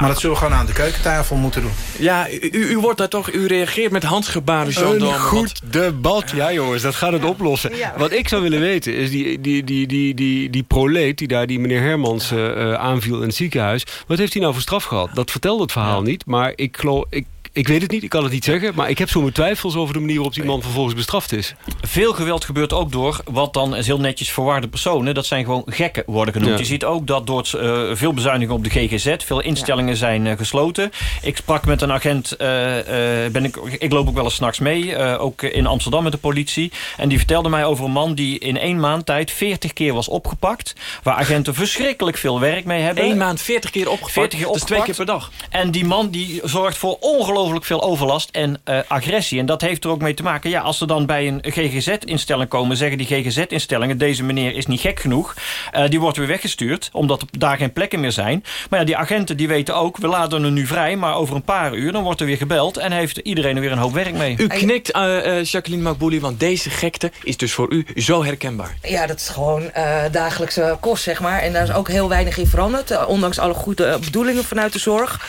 maar dat zullen we gewoon aan de keukentafel moeten doen. Ja, u, u wordt daar toch, u reageert met handgebaren, Jean Een Dome, goed debat. Ja, jongens, dat gaat het oplossen. Wat ik zou willen weten is die, die, die, die, die, die proleet... die daar die meneer Hermans eh, eh, aanviel in het ziekenhuis... wat heeft hij nou voor straf gehad? Dat vertelde het verhaal niet, maar ik geloof... Ik, ik weet het niet, ik kan het niet zeggen... maar ik heb zo mijn twijfels over de manier waarop die man vervolgens bestraft is. Veel geweld gebeurt ook door wat dan is heel netjes verwarde personen. Dat zijn gewoon gekken worden genoemd. Ja. Je ziet ook dat door het, eh, veel bezuinigingen op de GGZ... veel instellingen zijn eh, gesloten. Ik sprak met een agent, eh, eh, ben ik, ik loop ook wel eens s'nachts mee... eh, ook in Amsterdam met de politie. En die vertelde mij over een man die in één maand tijd... 40 keer was opgepakt. Waar agenten verschrikkelijk veel werk mee hebben. Eén maand 40 keer opgepakt, 40 keer dat is twee opgepakt. keer per dag. En die man die zorgt voor ongelooflijk veel overlast en eh, agressie. En dat heeft er ook mee te maken. Ja, als ze dan bij een GGZ-instelling komen... zeggen die GGZ-instellingen... deze meneer is niet gek genoeg. Eh, die wordt weer weggestuurd, omdat er daar geen plekken meer zijn. Maar ja, die agenten die weten ook... we laten hem nu vrij, maar over een paar uur... dan wordt er weer gebeld en heeft iedereen er weer een hoop werk mee. U knikt, eh, eh, Jacqueline Makbouli, want deze gekte is dus voor u zo herkenbaar. Ja, dat is gewoon eh, dagelijkse kost, zeg maar. En daar is ook heel weinig in veranderd. ondanks alle goede bedoelingen vanuit de zorg.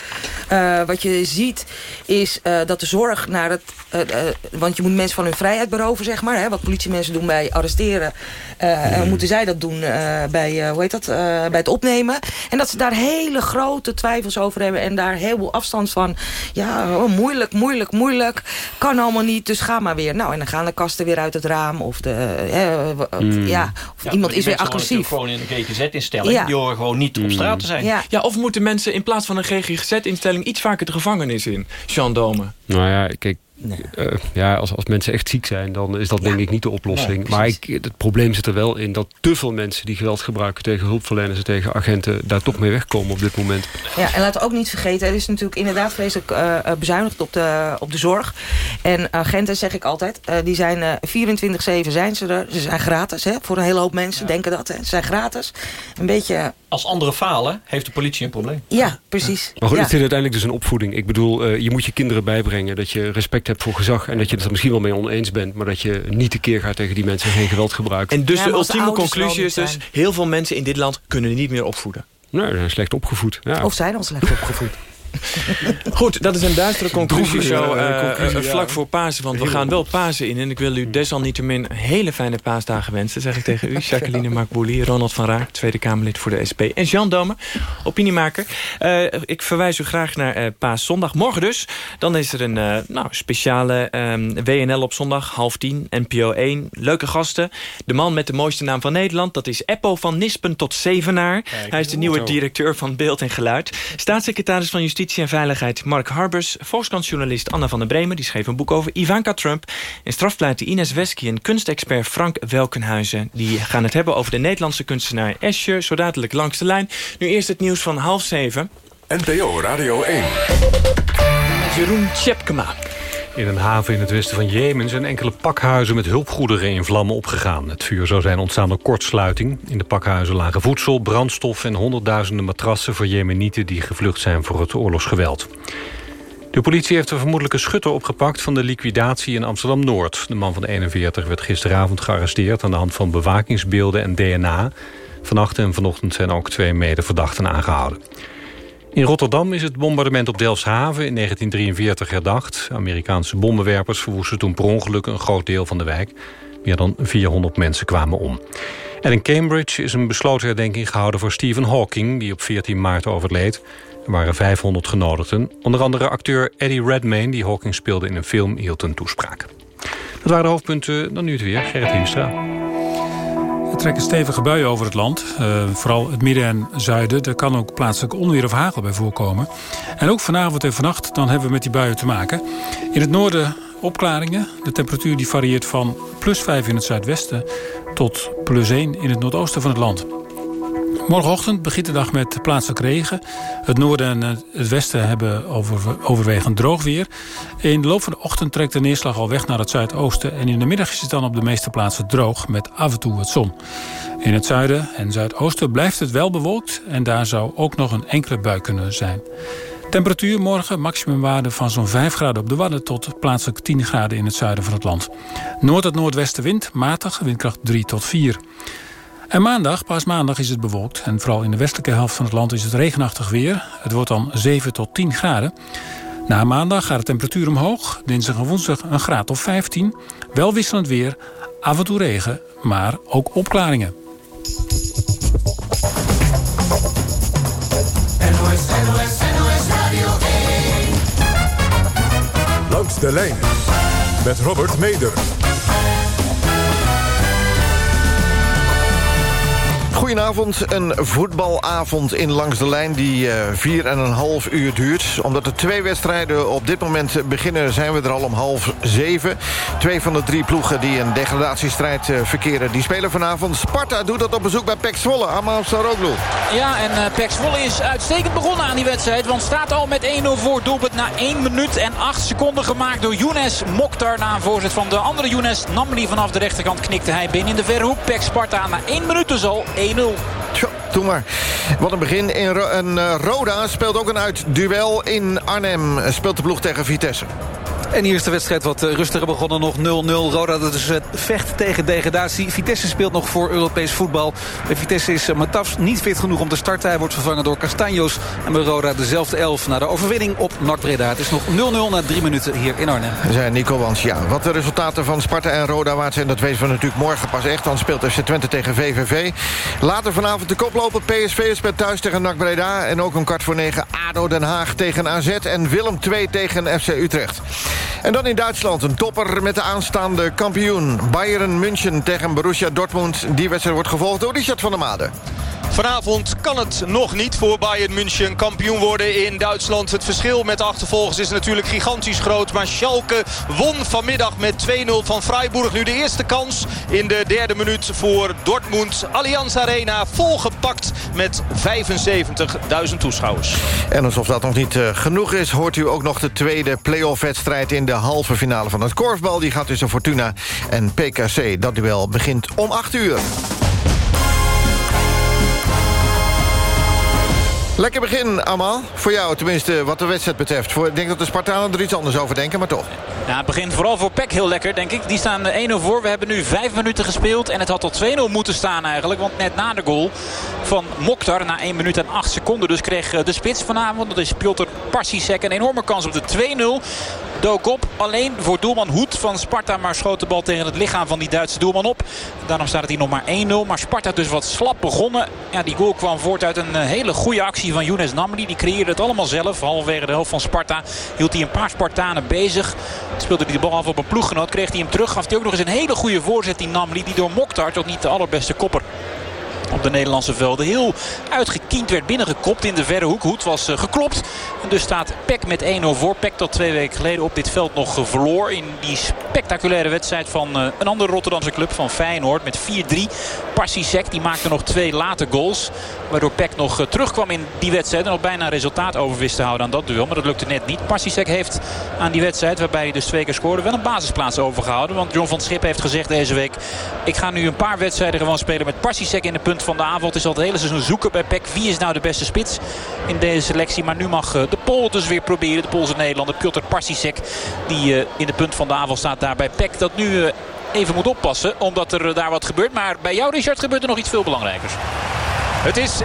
Eh, wat je ziet is eh, dat de zorg naar het... eh, eh, want je moet mensen van hun vrijheid beroven, zeg maar. Hè, wat politiemensen doen bij arresteren. eh, en moeten zij dat doen eh, bij, eh, hoe heet dat, eh, bij het opnemen. En dat ze daar hele grote twijfels over hebben. En daar heel veel afstand van. Ja, oh, moeilijk, moeilijk, moeilijk. Kan allemaal niet, dus ga maar weer. Nou, en dan gaan de kasten weer uit het raam. Of, de, Mm. ja, of Ja, iemand is weer agressief. gewoon in een GGZ-instelling. Ja. Die horen gewoon niet op straat te zijn. Ja. Ja, of moeten mensen in plaats van een GGZ-instelling... iets vaker de gevangenis in, Jean Dome? Nou ja, kijk... eh, ja, als, als mensen echt ziek zijn, dan is dat denk ik niet de oplossing. Nee, maar ik, het probleem zit er wel in dat te veel mensen die geweld gebruiken tegen hulpverleners en tegen agenten daar toch mee wegkomen op dit moment. Ja, en laten we ook niet vergeten, er is natuurlijk inderdaad vreselijk eh, bezuinigd op de, op de zorg. En agenten, zeg ik altijd, eh, die zijn eh 24-7 zijn ze er. Ze zijn gratis, hè, voor een hele hoop mensen denken dat. Hè. Ze zijn gratis. Een beetje, Als anderen falen, heeft de politie een probleem. ja, precies. Maar goed, ja. het is uiteindelijk dus een opvoeding. Ik bedoel, eh, je moet je kinderen bijbrengen dat je respect hebt voor gezag... en dat je het er misschien wel mee oneens bent... maar dat je niet tekeer gaat tegen die mensen en geen geweld gebruikt. En dus Ja, de ultieme conclusie is dus... heel veel mensen in dit land kunnen niet meer opvoeden. Nee, ze zijn slecht opgevoed. Ja. Of zijn al slecht opgevoed. [laughs] Goed, dat is een duistere conclusie Droevige, zo conclusie, vlak ja. voor Pasen. Want we gaan wel Pasen in. En ik wil u desalniettemin hele fijne paasdagen wensen, zeg ik tegen u. [laughs] Jacqueline Makbouli, Ronald van Raak, Tweede Kamerlid voor de SP. En Jean Domen, opiniemaker. Eh, ik verwijs u graag naar eh Paaszondag. Morgen dus. Dan is er een eh, nou, speciale ehm, WNL op zondag, half tien, NPO 1. Leuke gasten. De man met de mooiste naam van Nederland, dat is Eppo van Nispen tot Zevenaar. Hij is de nieuwe Zo. directeur van Beeld en Geluid. Staatssecretaris van Justitie en Veiligheid Mark Harbers. Volkskrantjournalist Anna van der Bremen, die schreef een boek over Ivanka Trump. En strafpleiter Ines Wesky en kunstexpert Frank Welkenhuizen. Die gaan het hebben over de Nederlandse kunstenaar Escher. Zo dadelijk langs de lijn. Nu eerst het nieuws van half zeven. NPO Radio 1. Jeroen Tjepkema. In een haven in het westen van Jemen zijn enkele pakhuizen met hulpgoederen in vlammen opgegaan. Het vuur zou zijn ontstaan door kortsluiting. In de pakhuizen lagen voedsel, brandstof en honderdduizenden matrassen voor Jemenieten die gevlucht zijn voor het oorlogsgeweld. De politie heeft een vermoedelijke schutter opgepakt van de liquidatie in Amsterdam-Noord. De man van 41 werd gisteravond gearresteerd aan de hand van bewakingsbeelden en DNA. Vannacht en vanochtend zijn ook twee medeverdachten aangehouden. In Rotterdam is het bombardement op Delfshaven in 1943 herdacht. Amerikaanse bommenwerpers verwoesten toen per ongeluk een groot deel van de wijk. Meer dan 400 mensen kwamen om. En in Cambridge is een besloten herdenking gehouden voor Stephen Hawking... die op 14 maart overleed. Er waren 500 genodigden. Onder andere acteur Eddie Redmayne, die Hawking speelde in een film, hield een toespraak. Dat waren de hoofdpunten, dan nu het weer. Gerrit Hiemstra. Er trekken stevige buien over het land. Eh, vooral het midden en zuiden. Er kan ook plaatselijk onweer of hagel bij voorkomen. En ook vanavond en vannacht dan hebben we met die buien te maken. In het noorden opklaringen. De temperatuur die varieert van plus 5 in het zuidwesten... tot plus 1 in het noordoosten van het land. Morgenochtend begint de dag met plaatselijk regen. Het noorden en het westen hebben over, overwegend droog weer. In de loop van de ochtend trekt de neerslag al weg naar het zuidoosten... en in de middag is het dan op de meeste plaatsen droog met af en toe wat zon. In het zuiden en zuidoosten blijft het wel bewolkt... en daar zou ook nog een enkele bui kunnen zijn. Temperatuur morgen maximumwaarde van zo'n 5 graden op de Wadden... tot plaatselijk 10 graden in het zuiden van het land. Noord- tot noordwestenwind, matig, windkracht 3 tot 4. En maandag, pas maandag is het bewolkt. En vooral in de westelijke helft van het land is het regenachtig weer. Het wordt dan 7 tot 10 graden. Na maandag gaat de temperatuur omhoog. Dinsdag en woensdag een graad of 15. Wel wisselend weer, af en toe regen, maar ook opklaringen. NOS, NOS, NOS Radio 1. Langs de lijn. Met Robert Meder. Goedenavond, een voetbalavond in Langs de Lijn die eh, en een half uur duurt. Omdat er twee wedstrijden op dit moment beginnen... zijn we er al om half zeven. Twee van de drie ploegen die een degradatiestrijd eh, verkeren... die spelen vanavond. Sparta doet dat op bezoek bij Pek Zwolle. Amal Saroglu. Ja, en uh, Pek Zwolle is uitstekend begonnen aan die wedstrijd. Want staat al met 1-0 voor doelpunt na 1 minuut en 8 seconden gemaakt door Younes Mokhtar. Na een voorzet van de andere Younes Namli vanaf de rechterkant knikte hij binnen in de verre hoek. Pek Sparta na 1 minuut dus al 1-0. Doe maar. Wat een begin. In uh, Roda speelt ook een uitduel in Arnhem. Speelt de ploeg tegen Vitesse. En hier is de wedstrijd wat uh, rustiger begonnen. Nog 0-0. Roda dat is het vecht tegen degradatie. Vitesse speelt nog voor Europees voetbal. Vitesse is uh, Matafs niet fit genoeg om te starten. Hij wordt vervangen door Castanjos. En bij Roda dezelfde elf na de overwinning op NAC Breda. Het is nog 0-0 na drie minuten hier in Arnhem. Zijn Nico Wans, ja. Wat de resultaten van Sparta en Roda waard zijn... dat weten we natuurlijk morgen pas echt. Dan speelt FC Twente tegen VVV. Later vanavond de koploper. PSV speelt thuis tegen NAC Breda. En ook om kwart voor negen ADO Den Haag tegen AZ. En Willem 2 tegen FC Utrecht. En dan in Duitsland een topper met de aanstaande kampioen. Bayern München tegen Borussia Dortmund. Die wedstrijd wordt gevolgd door Richard van der Made. Vanavond kan het nog niet voor Bayern München kampioen worden in Duitsland. Het verschil met de achtervolgers is natuurlijk gigantisch groot. Maar Schalke won vanmiddag met 2-0 van Freiburg. Nu de eerste kans in de derde minuut voor Dortmund. Allianz Arena volgepakt met 75.000 toeschouwers. En alsof dat nog niet uh, genoeg is... hoort u ook nog de tweede playoff-wedstrijd... in de halve finale van het korfbal. Die gaat tussen Fortuna en PKC. Dat duel begint om 8 uur. Lekker begin, Amal. Voor jou tenminste, wat de wedstrijd betreft. Ik denk dat de Spartanen er iets anders over denken, maar toch. Ja, het begint vooral voor Peck heel lekker, denk ik. Die staan 1-0 voor. We hebben nu 5 minuten gespeeld. En het had al 2-0 moeten staan eigenlijk. Want net na de goal van Mokhtar, na 1 minuut en 8 seconden... dus kreeg eh, de spits vanavond, dat is Piotr Parsisek... een enorme kans op de 2-0 dook op. Alleen voor doelman Hoed van Sparta. Maar schoot de bal tegen het lichaam van die Duitse doelman op. Daarom staat het hier nog maar 1-0. Maar Sparta dus wat slap begonnen. Ja, die goal kwam voort uit een eh, hele goede actie van Younes Namri. Die creëerde het allemaal zelf. Halverwege de helft van Sparta hield hij een paar Spartanen bezig. Speelde hij de bal af op een ploeggenoot. Kreeg hij hem terug. Gaf hij ook nog eens een hele goede voorzet die Namri. Die door Mokhtar tot niet de allerbeste kopper op de Nederlandse velden. Heel uitgekiend werd binnengekopt in de verre hoek. Hoed was uh, geklopt. En dus staat Peck met 1-0 voor. Peck dat twee weken geleden op dit veld nog uh, verloor. In die spectaculaire wedstrijd van uh, een andere Rotterdamse club van Feyenoord. Met 4-3. Parsisek die maakte nog twee late goals. Waardoor Peck nog terugkwam in die wedstrijd. En nog bijna een resultaat over wist te houden aan dat duel. Maar dat lukte net niet. Parsisek heeft aan die wedstrijd, waarbij hij dus twee keer scoorde, wel een basisplaats overgehouden. Want John van Schip heeft gezegd deze week... ik ga nu een paar wedstrijden gewoon spelen met Parsisek in de punt van de avond. is al het hele seizoen zoeken bij Peck. Wie is nou de beste spits in deze selectie? Maar nu mag de Pool dus weer proberen. De Poolse Nederlander Piotr Parsisek. Die in de punt van de avond staat daar bij Peck. Dat nu even moet oppassen. Omdat er daar wat gebeurt. Maar bij jou Richard gebeurt er nog iets veel belangrijkers. Het is 1-0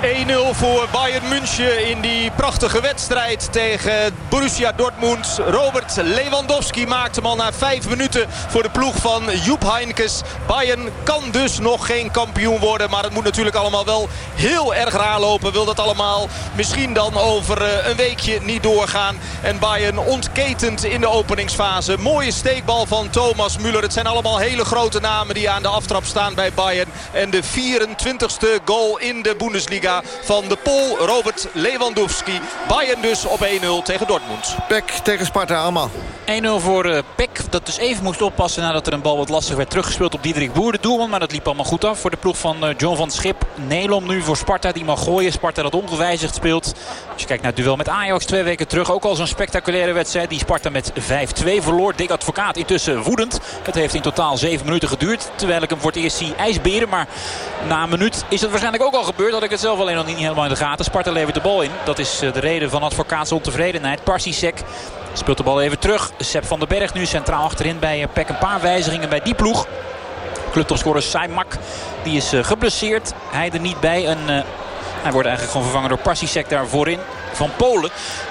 voor Bayern München in die prachtige wedstrijd tegen Borussia Dortmund. Robert Lewandowski maakt hem al na vijf minuten voor de ploeg van Joep Heinkes. Bayern kan dus nog geen kampioen worden. Maar het moet natuurlijk allemaal wel heel erg raar lopen. Wil dat allemaal misschien dan over een weekje niet doorgaan. En Bayern ontketent in de openingsfase. Mooie steekbal van Thomas Müller. Het zijn allemaal hele grote namen die aan de aftrap staan bij Bayern. En de 24ste goal in de Bundesliga van de Pool Robert Lewandowski. Bayern dus op 1-0 tegen Dortmund. Peck tegen Sparta allemaal. 1-0 voor uh, Peck. Dat dus even moest oppassen nadat er een bal wat lastig werd teruggespeeld op Diederik Boer, de doelman. Maar dat liep allemaal goed af voor de ploeg van uh, John van Schip. Nelom nu voor Sparta. Die mag gooien. Sparta dat ongewijzigd speelt. Als je kijkt naar het duel met Ajax twee weken terug. Ook al zo'n spectaculaire wedstrijd. Die Sparta met 5-2 verloor. Dick Advocaat intussen woedend. Het heeft in totaal 7 minuten geduurd. Terwijl ik hem voor het eerst zie ijsberen. Maar na een minuut is het waarschijnlijk ook al gebeurd. Had ik het zelf alleen nog niet helemaal in de gaten. Sparta levert de bal in. Dat is de reden van Advocaats ontevredenheid. Parsisek speelt de bal even terug. Sepp van den Berg nu centraal achterin bij Peck. Een paar wijzigingen bij die ploeg. Clubtopscorer Saimak. Die is geblesseerd. Hij er niet bij. Uh, hij wordt eigenlijk gewoon vervangen door Parsisek daar voorin. Van Polen.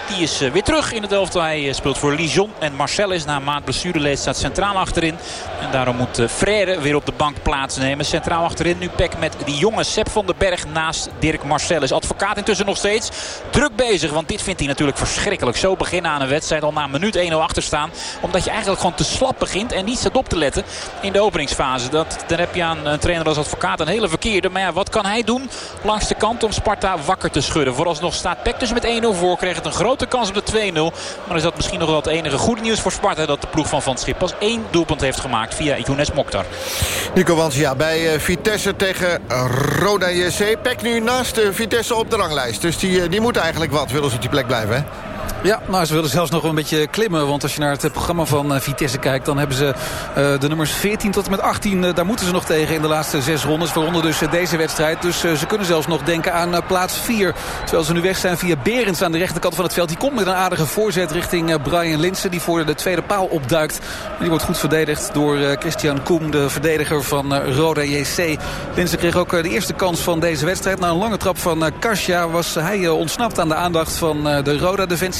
Die is weer terug in het elftal. Hij speelt voor Lijon. En Marcel is na een maand blessureleed staat centraal achterin. En daarom moet Frère weer op de bank plaatsnemen. Centraal achterin nu Peck met die jonge Sepp van den Berg naast Dirk Marcellus. Advocaat intussen nog steeds druk bezig. Want dit vindt hij natuurlijk verschrikkelijk. Zo beginnen aan een wedstrijd al na een minuut 1-0 achter staan. Omdat je eigenlijk gewoon te slap begint. En niet staat op te letten in de openingsfase. Dat, dan heb je aan een trainer als advocaat een hele verkeerde. Maar ja, wat kan hij doen langs de kant om Sparta wakker te schudden? Vooralsnog staat Peck dus met 1-0 voor. Kreeg het een grote kans op de 2-0. Maar is dat misschien nog wel het enige goede nieuws voor Sparta. Dat de ploeg van Van Schip pas één doelpunt heeft gemaakt via Younes Mokhtar. Nico Wans, ja, bij uh, Vitesse tegen Roda JC. Peck nu naast uh, Vitesse op de ranglijst. Dus die, uh, die moet eigenlijk wat, willen ze op die plek blijven, hè? Ja, nou, ze willen zelfs nog een beetje klimmen. Want als je naar het programma van uh, Vitesse kijkt... dan hebben ze uh, de nummers 14 tot en met 18. Uh, daar moeten ze nog tegen in de laatste zes rondes. Waaronder dus deze wedstrijd. Dus ze kunnen zelfs nog denken aan plaats 4. Terwijl ze nu weg zijn via Berends aan de rechterkant van het veld. Die komt met een aardige voorzet richting Brian Linsen. Die voor de tweede paal opduikt. Die wordt goed verdedigd door Christian Koem. De verdediger van Roda JC. Linsen kreeg ook de eerste kans van deze wedstrijd. Na een lange trap van Kasia was hij ontsnapt aan de aandacht van de Roda-defensie.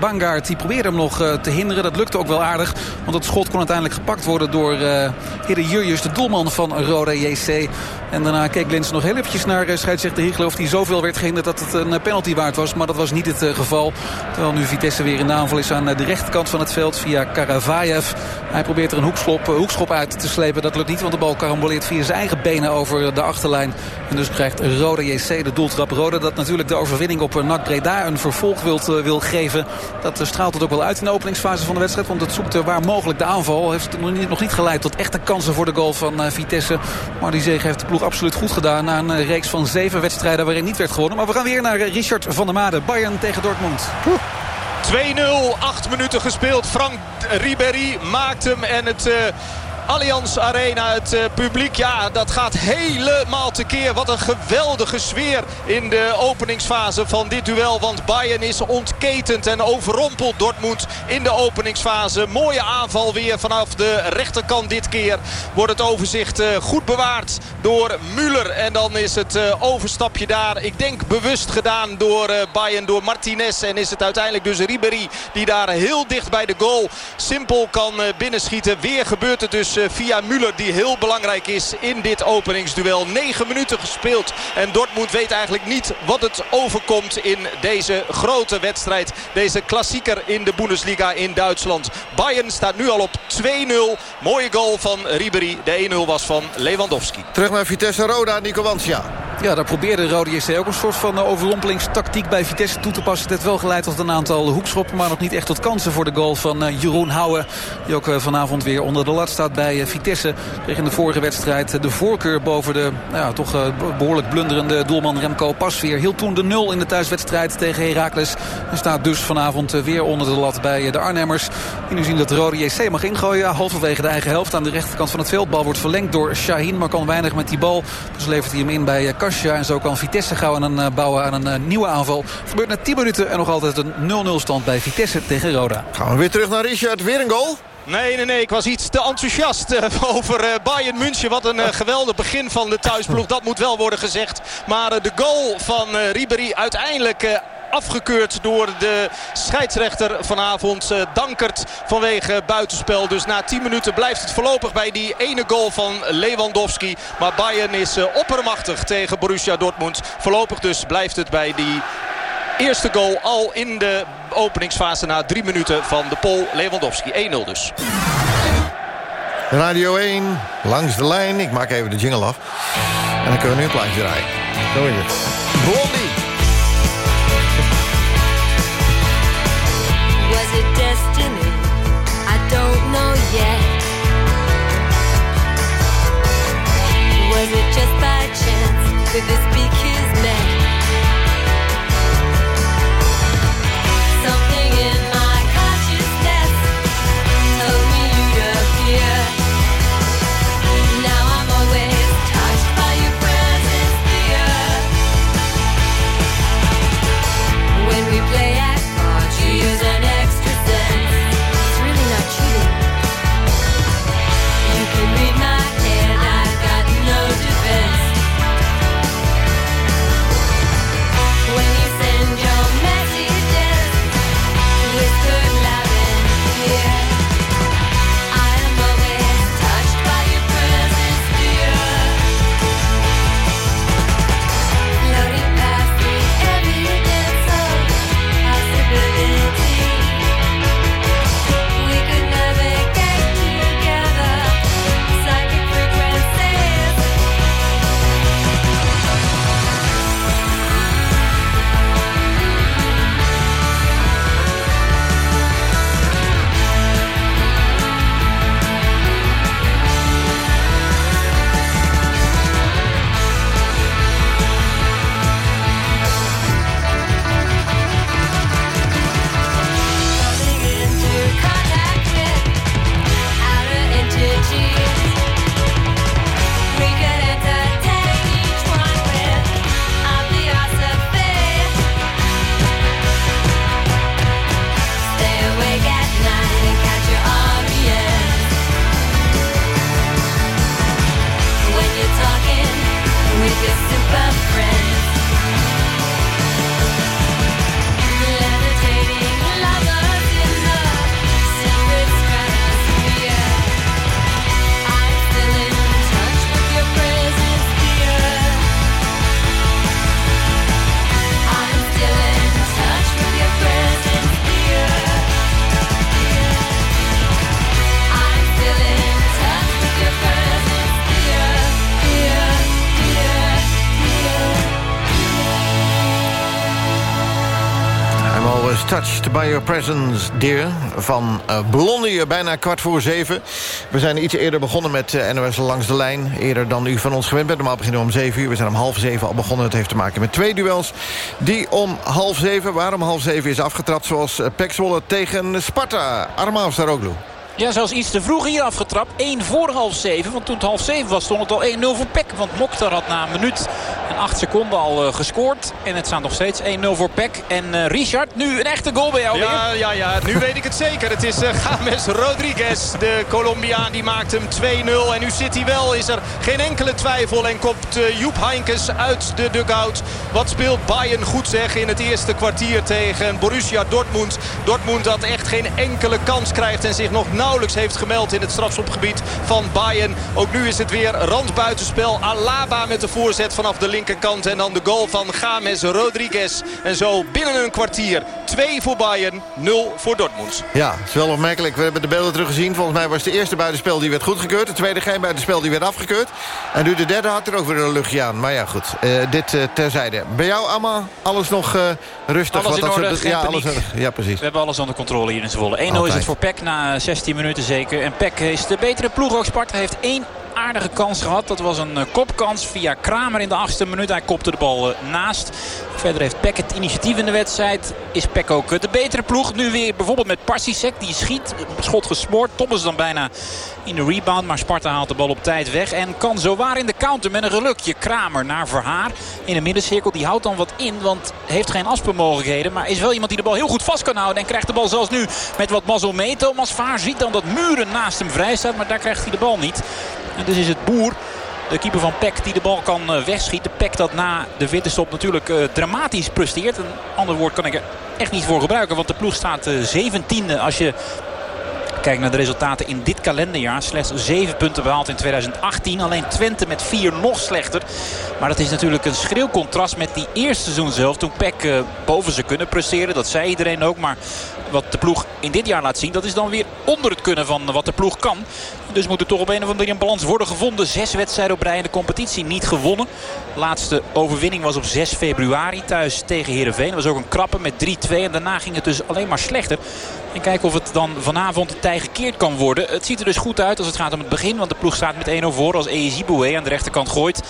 Bangaard die probeerde hem nog uh, te hinderen. Dat lukte ook wel aardig. Want het schot kon uiteindelijk gepakt worden door uh, Hidde Jurjus, de doelman van Roda JC. En daarna keek Linsen nog heel eventjes naar uh, scheidsrechter Hiegler... of die zoveel werd gehinderd dat het een penalty waard was. Maar dat was niet het geval. Terwijl nu Vitesse weer in de aanval is aan de rechterkant van het veld via Karavayev. Hij probeert er een hoekschop, hoekschop uit te slepen. Dat lukt niet, want de bal karamboleert via zijn eigen benen over de achterlijn. En dus krijgt Roda JC de doeltrap. Roda dat natuurlijk de overwinning op NAC Breda een vervolg wilt, wil geven. Dat straalt het ook wel uit in de openingsfase van de wedstrijd. Want het zoekt waar mogelijk de aanval. Heeft nog niet, nog niet geleid tot echte kansen voor de goal van uh, Vitesse. Maar die zege heeft de ploeg absoluut goed gedaan. Na een reeks van zeven wedstrijden waarin niet werd gewonnen. Maar we gaan weer naar Richard van der Made. Bayern tegen Dortmund. 2-0, acht minuten gespeeld. Frank Ribéry maakt hem en het... Allianz Arena. Het uh, publiek, ja, dat gaat helemaal tekeer. Wat een geweldige sfeer in de openingsfase van dit duel. Want Bayern is ontketend en overrompelt Dortmund in de openingsfase. Mooie aanval weer vanaf de rechterkant dit keer. Wordt het overzicht uh, goed bewaard door Müller. En dan is het uh, overstapje daar, ik denk bewust gedaan door Bayern, door Martinez. En is het uiteindelijk dus Ribéry die daar heel dicht bij de goal simpel kan binnenschieten. Weer gebeurt het dus via Müller die heel belangrijk is in dit openingsduel. 9 minuten gespeeld en Dortmund weet eigenlijk niet wat het overkomt in deze grote wedstrijd. Deze klassieker in de Bundesliga in Duitsland. Bayern staat nu al op 2-0. Mooie goal van Ribéry. De 1-0 was van Lewandowski. Terug naar Vitesse Roda, Nico Wansja. Ja, daar probeerde Rode JC ook een soort van overrompelingstactiek bij Vitesse toe te passen. Het heeft wel geleid tot een aantal hoekschoppen, maar nog niet echt tot kansen voor de goal van Jeroen Houwen. Die ook vanavond weer onder de lat staat bij Vitesse. Kreeg in de vorige wedstrijd de voorkeur boven de nou, toch behoorlijk blunderende doelman Remco Pasveer. Hield toen de nul in de thuiswedstrijd tegen Heracles. En staat dus vanavond weer onder de lat bij de Arnhemmers. Die nu zien dat de Rode JC mag ingooien. Halverwege de eigen helft aan de rechterkant van het veld. Bal wordt verlengd door Shaheen, maar kan weinig met die bal. Dus levert hij hem in bij Kasia. En zo kan Vitesse gauw aan een, bouwen aan een nieuwe aanval. Gebeurt na 10 minuten en nog altijd een 0-0 stand bij Vitesse tegen Roda. Gaan we weer terug naar Richard. Weer een goal. Nee, nee, nee. Ik was iets te enthousiast uh, [laughs] over uh, Bayern München. Wat een uh, geweldig begin van de thuisploeg. Dat moet wel worden gezegd. Maar de goal van Ribéry uiteindelijk afgekeurd door de scheidsrechter vanavond. Dankert vanwege buitenspel. Dus na 10 minuten blijft het voorlopig bij die ene goal van Lewandowski. Maar Bayern is oppermachtig tegen Borussia Dortmund. Voorlopig dus blijft het bij die eerste goal al in de openingsfase na drie minuten van de Pol Lewandowski. 1-0 dus. Radio 1, langs de lijn. Ik maak even de jingle af. En dan kunnen we nu een plaatje draaien. Zo is het. Blondie. Was it destiny? I don't know yet. Was it just by chance? Could this Touched by Your Presence, dear. Van uh, Blondie, bijna kwart voor zeven. We zijn iets eerder begonnen met uh, NOS Langs de Lijn. Eerder dan u van ons gewend bent. Normaal beginnen we om zeven uur. We zijn om half zeven al begonnen. Het heeft te maken met twee duels. Die om half zeven, waarom half zeven is afgetrapt... zoals uh, Pek Zwolle tegen Sparta. Arma Saroglu. Ja, zelfs iets te vroeg hier afgetrapt. 1 voor half 7. Want toen het half 7 was stond het al 1-0 voor Peck. Want Mokhtar had na een minuut en 8 seconden al uh, gescoord. En het staat nog steeds 1-0 voor Peck. En uh, Richard, nu een echte goal bij jou ja, weer. Ja, ja, nu weet ik het zeker. Het is uh, James Rodriguez, de Colombiaan. Die maakt hem 2-0. En nu zit hij wel. Is er geen enkele twijfel. En komt Joep Heinkes uit de dugout. Wat speelt Bayern goed zeg in het eerste kwartier tegen Borussia Dortmund. Dortmund dat echt geen enkele kans krijgt. En zich nog nauwelijks nauwelijks heeft gemeld in het strafschopgebied van Bayern. Ook nu is het weer randbuitenspel. Alaba met de voorzet vanaf de linkerkant. En dan de goal van James Rodriguez. En zo binnen een kwartier 2 voor Bayern, 0 voor Dortmund. Ja, het is wel opmerkelijk. We hebben de beelden teruggezien. Volgens mij was de eerste buitenspel die werd goedgekeurd. De tweede geen buitenspel die werd afgekeurd. En nu de derde had er ook weer een luchtje aan. Maar ja, goed. Uh, dit uh, terzijde. Bij jou allemaal alles nog uh, rustig? Alles in wat orde, dat geen ja, alles, ja, precies. We hebben alles onder controle hier in Zwolle. 1-0 is het voor Peck na 16 minuten zeker. En Peck is de betere ploeg. Ook Sparta heeft één aardige kans gehad. Dat was een uh, kopkans via Kramer in de achtste minuut. Hij kopte de bal uh, naast. Verder heeft Peck het initiatief in de wedstrijd. Is Peck ook uh, de betere ploeg. Nu weer bijvoorbeeld met Parsisek. Die schiet. Schot gesmoord. Thomas dan bijna in de rebound. Maar Sparta haalt de bal op tijd weg. En kan zowaar in de counter met een gelukje. Kramer naar Verhaar in de middencirkel. Die houdt dan wat in. Want heeft geen afspeelmogelijkheden. Maar is wel iemand die de bal heel goed vast kan houden. En krijgt de bal zelfs nu met wat mazzel mee. Thomas Vaar ziet dan dat Muren naast hem vrij staat. Maar daar krijgt hij de bal niet. Dus is het Boer, de keeper van Peck, die de bal kan uh, wegschieten. Peck dat na de winterstop natuurlijk uh, dramatisch presteert. Een ander woord kan ik er echt niet voor gebruiken. Want de ploeg staat uh, 17e als je kijkt naar de resultaten in dit kalenderjaar. Slechts 7 punten behaald in 2018. Alleen Twente met 4 nog slechter. Maar dat is natuurlijk een schril contrast met die eerste seizoen zelf. Toen Peck boven ze kunnen presteren. Dat zei iedereen ook. Maar wat de ploeg in dit jaar laat zien. Dat is dan weer onder het kunnen van wat de ploeg kan. Dus moet er toch op een of andere manier een balans worden gevonden. Zes wedstrijden op rij in de competitie niet gewonnen. Laatste overwinning was op 6 februari thuis tegen Heerenveen. Dat was ook een krappe met 3-2. En daarna ging het dus alleen maar slechter. En kijken of het dan vanavond de tij gekeerd kan worden. Het ziet er dus goed uit als het gaat om het begin. Want de ploeg staat met 1-0 voor als Eeziboué aan de rechterkant gooit.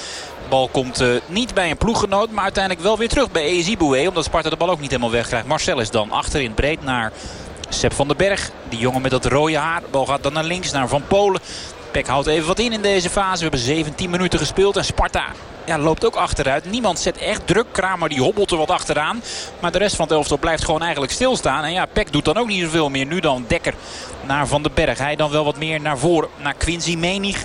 Bal komt uh, niet bij een ploeggenoot. Maar uiteindelijk wel weer terug bij Eeziboué. Omdat Sparta de bal ook niet helemaal wegkrijgt. Marcel is dan achterin breed naar Sepp van den Berg. Die jongen met dat rode haar. Bal gaat dan naar links naar Van Polen. Peck houdt even wat in in deze fase. We hebben 17 minuten gespeeld. En Sparta ja, loopt ook achteruit. Niemand zet echt druk. Kramer die hobbelt er wat achteraan. Maar de rest van het elftal blijft gewoon eigenlijk stilstaan. En ja, Peck doet dan ook niet zoveel meer. Nu dan Dekker naar Van den Berg. Hij dan wel wat meer naar voren. Naar Quincy Menig.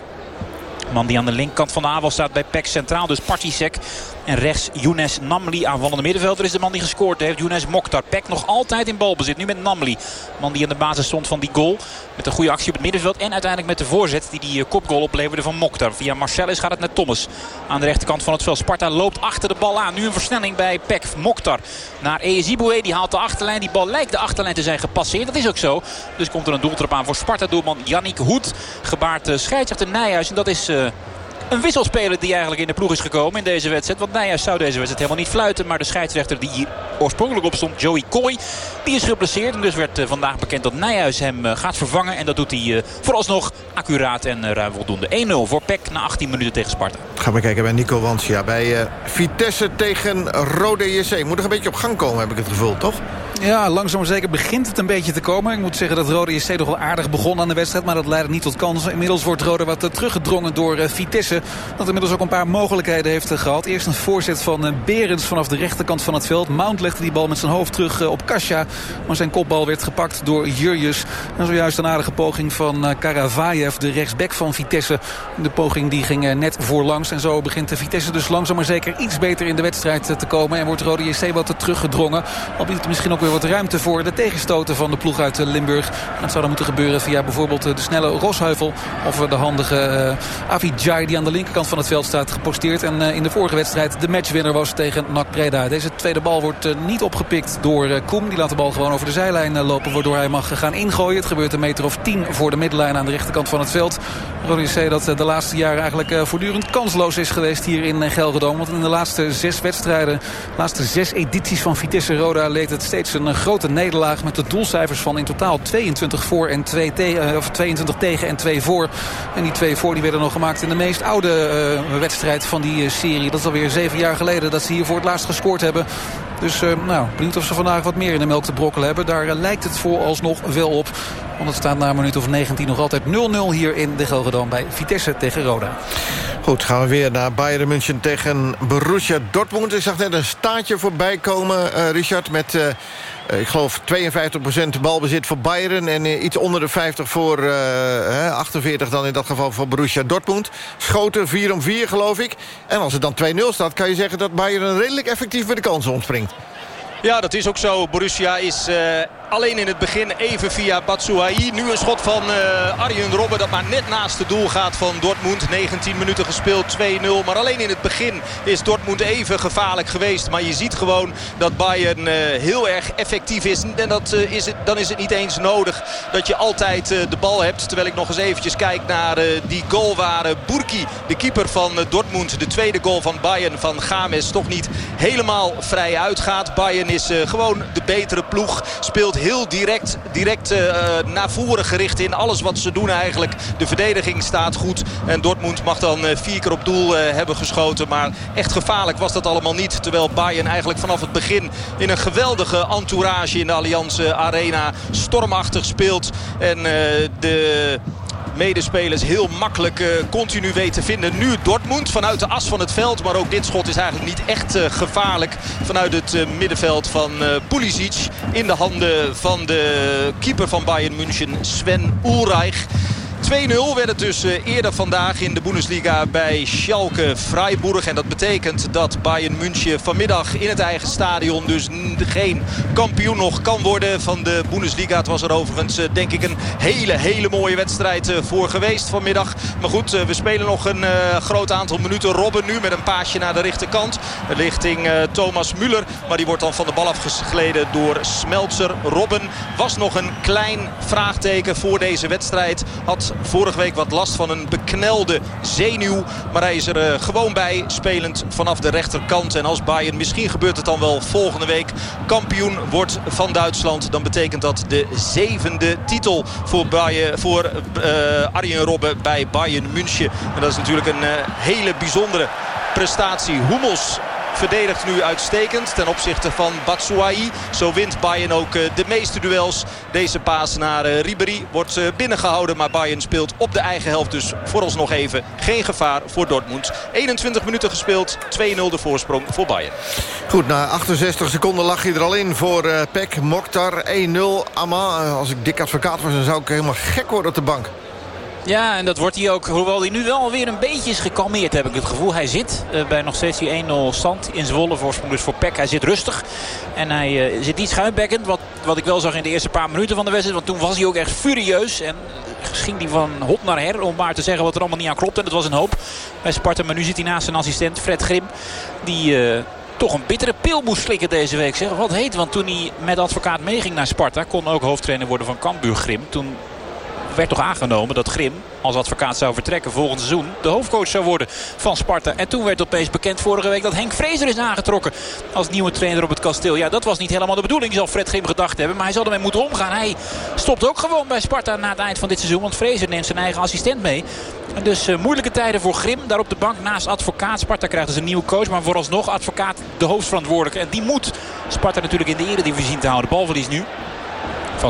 Man die aan de linkerkant van de aanval staat bij Peck centraal. Dus Partisek. En rechts Younes Namli, aanvallende middenvelder, is de man die gescoord heeft. Younes Mokhtar. Peck nog altijd in balbezit. Nu met Namli. Man die aan de basis stond van die goal. Met een goede actie op het middenveld. En uiteindelijk met de voorzet die die kopgoal opleverde van Mokhtar. Via Marcellus gaat het naar Thomas. Aan de rechterkant van het veld. Sparta loopt achter de bal aan. Nu een versnelling bij Peck. Mokhtar naar Eeziboué. Die haalt de achterlijn. Die bal lijkt de achterlijn te zijn gepasseerd. Dat is ook zo. Dus komt er een doeltrap aan voor Sparta-doelman Yannick Hoed. Gebaard uh, scheidsrechter Nijhuis. En dat is... Uh, een wisselspeler die eigenlijk in de ploeg is gekomen in deze wedstrijd. Want Nijhuis zou deze wedstrijd helemaal niet fluiten. Maar de scheidsrechter die hier oorspronkelijk op stond, Joey Coy, die is geblesseerd. En dus werd uh, vandaag bekend dat Nijhuis hem uh, gaat vervangen. En dat doet hij uh, vooralsnog accuraat en ruim voldoende. 1-0 voor Peck na 18 minuten tegen Sparta. Gaan we kijken bij Nico Wansja. Bij Vitesse tegen Rode JC. Moet er een beetje op gang komen, heb ik het gevoel, toch? Ja, langzaam maar zeker begint het een beetje te komen. Ik moet zeggen dat Rode JC nog wel aardig begon aan de wedstrijd. Maar dat leidde niet tot kansen. Inmiddels wordt Rode wat teruggedrongen door Vitesse. Dat inmiddels ook een paar mogelijkheden heeft gehad. Eerst een voorzet van Berends vanaf de rechterkant van het veld. Mount legde die bal met zijn hoofd terug op Kasia. Maar zijn kopbal werd gepakt door Jurjus. En zojuist een aardige poging van Karavajev, de rechtsback van Vitesse. De poging die ging net voorlangs. En zo begint de Vitesse dus langzaam maar zeker iets beter in de wedstrijd te komen. En wordt Rode JC wat teruggedrongen. Al biedt het misschien ook weer wat ruimte voor de tegenstoten van de ploeg uit Limburg. Dat zou dan moeten gebeuren via bijvoorbeeld de snelle Rosheuvel. Of de handige uh, Avijay die aan de linkerkant van het veld staat geposteerd. En uh, in de vorige wedstrijd de matchwinner was tegen NAC Breda. Deze tweede bal wordt uh, niet opgepikt door uh, Koem. Die laat de bal gewoon over de zijlijn lopen. Waardoor hij mag gaan ingooien. Het gebeurt een meter of tien voor de middenlijn aan de rechterkant van het veld. Rode C dat de laatste jaren eigenlijk voortdurend kansloos is geweest hier in Gelredome. Want in de laatste zes wedstrijden, de laatste zes edities van Vitesse Roda leed het steeds een grote nederlaag. Met de doelcijfers van in totaal 22 voor en 2 te of 22 tegen en 2 voor. En die 2 voor die werden nog gemaakt in de meest oude uh, wedstrijd van die uh, serie. Dat is alweer zeven jaar geleden dat ze hier voor het laatst gescoord hebben. Dus uh, nou, benieuwd of ze vandaag wat meer in de melk te brokkelen hebben. Daar lijkt het vooralsnog wel op. Want het staat na een minuut of 19 nog altijd 0-0 hier in de Gelredome bij Vitesse tegen Roda. Goed, gaan we weer naar Bayern München tegen Borussia Dortmund. Ik zag net een staartje voorbij komen, Richard, met... ik geloof 52% balbezit voor Bayern... en iets onder de 50 voor uh, 48 dan in dat geval voor Borussia Dortmund. Schoten 4 om 4, geloof ik. En als het dan 2-0 staat, kan je zeggen dat Bayern redelijk effectief bij de kansen ontspringt. Ja, dat is ook zo. Borussia is alleen in het begin even via Batshuayi. Nu een schot van uh, Arjen Robben dat maar net naast het doel gaat van Dortmund. 19 minuten gespeeld, 2-0. Maar alleen in het begin is Dortmund even gevaarlijk geweest. Maar je ziet gewoon dat Bayern uh, heel erg effectief is. En dat, is het, dan is het niet eens nodig dat je altijd de bal hebt. Terwijl ik nog eens eventjes kijk naar die goal waar Burki, de keeper van Dortmund... de tweede goal van Bayern van Games toch niet helemaal vrij uitgaat. Bayern is gewoon de betere ploeg. Speelt heel direct, direct uh, naar voren gericht in alles wat ze doen eigenlijk. De verdediging staat goed. En Dortmund mag dan uh, vier keer op doel hebben geschoten. Maar echt gevaarlijk was dat allemaal niet. Terwijl Bayern eigenlijk vanaf het begin in een geweldige entourage in de Allianz Arena stormachtig speelt. En de medespelers heel makkelijk uh, continu weten te vinden. Nu Dortmund vanuit de as van het veld. Maar ook dit schot is eigenlijk niet echt uh, gevaarlijk. Vanuit het uh, middenveld van Pulisic. In de handen van de keeper van Bayern München, Sven Ulreich. 2-0 werd het dus eerder vandaag in de Bundesliga bij Schalke Freiburg. En dat betekent dat Bayern München vanmiddag in het eigen stadion dus geen kampioen nog kan worden van de Bundesliga. Het was er overigens denk ik een hele, hele mooie wedstrijd voor geweest vanmiddag. Maar goed, we spelen nog een groot aantal minuten. Robben nu met een paasje naar de rechterkant richting Thomas Müller. Maar die wordt dan van de bal afgegleden door Smeltzer. Robben was nog een klein vraagteken voor deze wedstrijd. Had vorige week wat last van een beknelde zenuw. Maar hij is er uh, gewoon bij, spelend vanaf de rechterkant. En als Bayern, misschien gebeurt het dan wel volgende week, kampioen wordt van Duitsland. Dan betekent dat de zevende titel voor, Bayern, voor uh, Arjen Robben bij Bayern München. En dat is natuurlijk een uh, hele bijzondere prestatie. Hummels verdedigt nu uitstekend ten opzichte van Batshuayi. Zo wint Bayern ook de meeste duels. Deze paas naar Ribéry wordt binnengehouden. Maar Bayern speelt op de eigen helft. Dus vooralsnog even geen gevaar voor Dortmund. 21 minuten gespeeld. 2-0 de voorsprong voor Bayern. Goed, na 68 seconden lag hij er al in voor Pek Mokhtar. 1-0. Amma, als ik dik advocaat was, dan zou ik helemaal gek worden op de bank. Ja, en dat wordt hij ook. Hoewel hij nu wel weer een beetje is gekalmeerd, heb ik het gevoel. Hij zit uh, bij nog steeds die 1-0 stand in Zwolle. Voorsprong dus voor Peck. Hij zit rustig. En hij uh, zit niet schuimbekkend. Wat, wat ik wel zag in de eerste paar minuten van de wedstrijd. Want toen was hij ook echt furieus. En ging hij van hot naar her. Om maar te zeggen wat er allemaal niet aan klopt. En dat was een hoop bij Sparta. Maar nu zit hij naast zijn assistent Fred Grim. Die... Toch een bittere pil moest slikken deze week. Zeg. Wat heet, want toen hij met advocaat meeging naar Sparta... kon ook hoofdtrainer worden van Cambuur Grim. Toen werd toch aangenomen dat Grim als advocaat zou vertrekken volgend seizoen. De hoofdcoach zou worden van Sparta. En toen werd opeens bekend vorige week dat Henk Vrezer is aangetrokken als nieuwe trainer op het kasteel. Ja, dat was niet helemaal de bedoeling, zal Fred Grim gedacht hebben. Maar hij zal ermee moeten omgaan. Hij stopt ook gewoon bij Sparta na het eind van dit seizoen. Want Vrezer neemt zijn eigen assistent mee. En dus uh, moeilijke tijden voor Grim. Daar op de bank naast advocaat. Sparta krijgt dus een nieuwe coach. Maar vooralsnog advocaat de hoofdverantwoordelijke. En die moet Sparta natuurlijk in de eredivisie zien te houden. Balverlies nu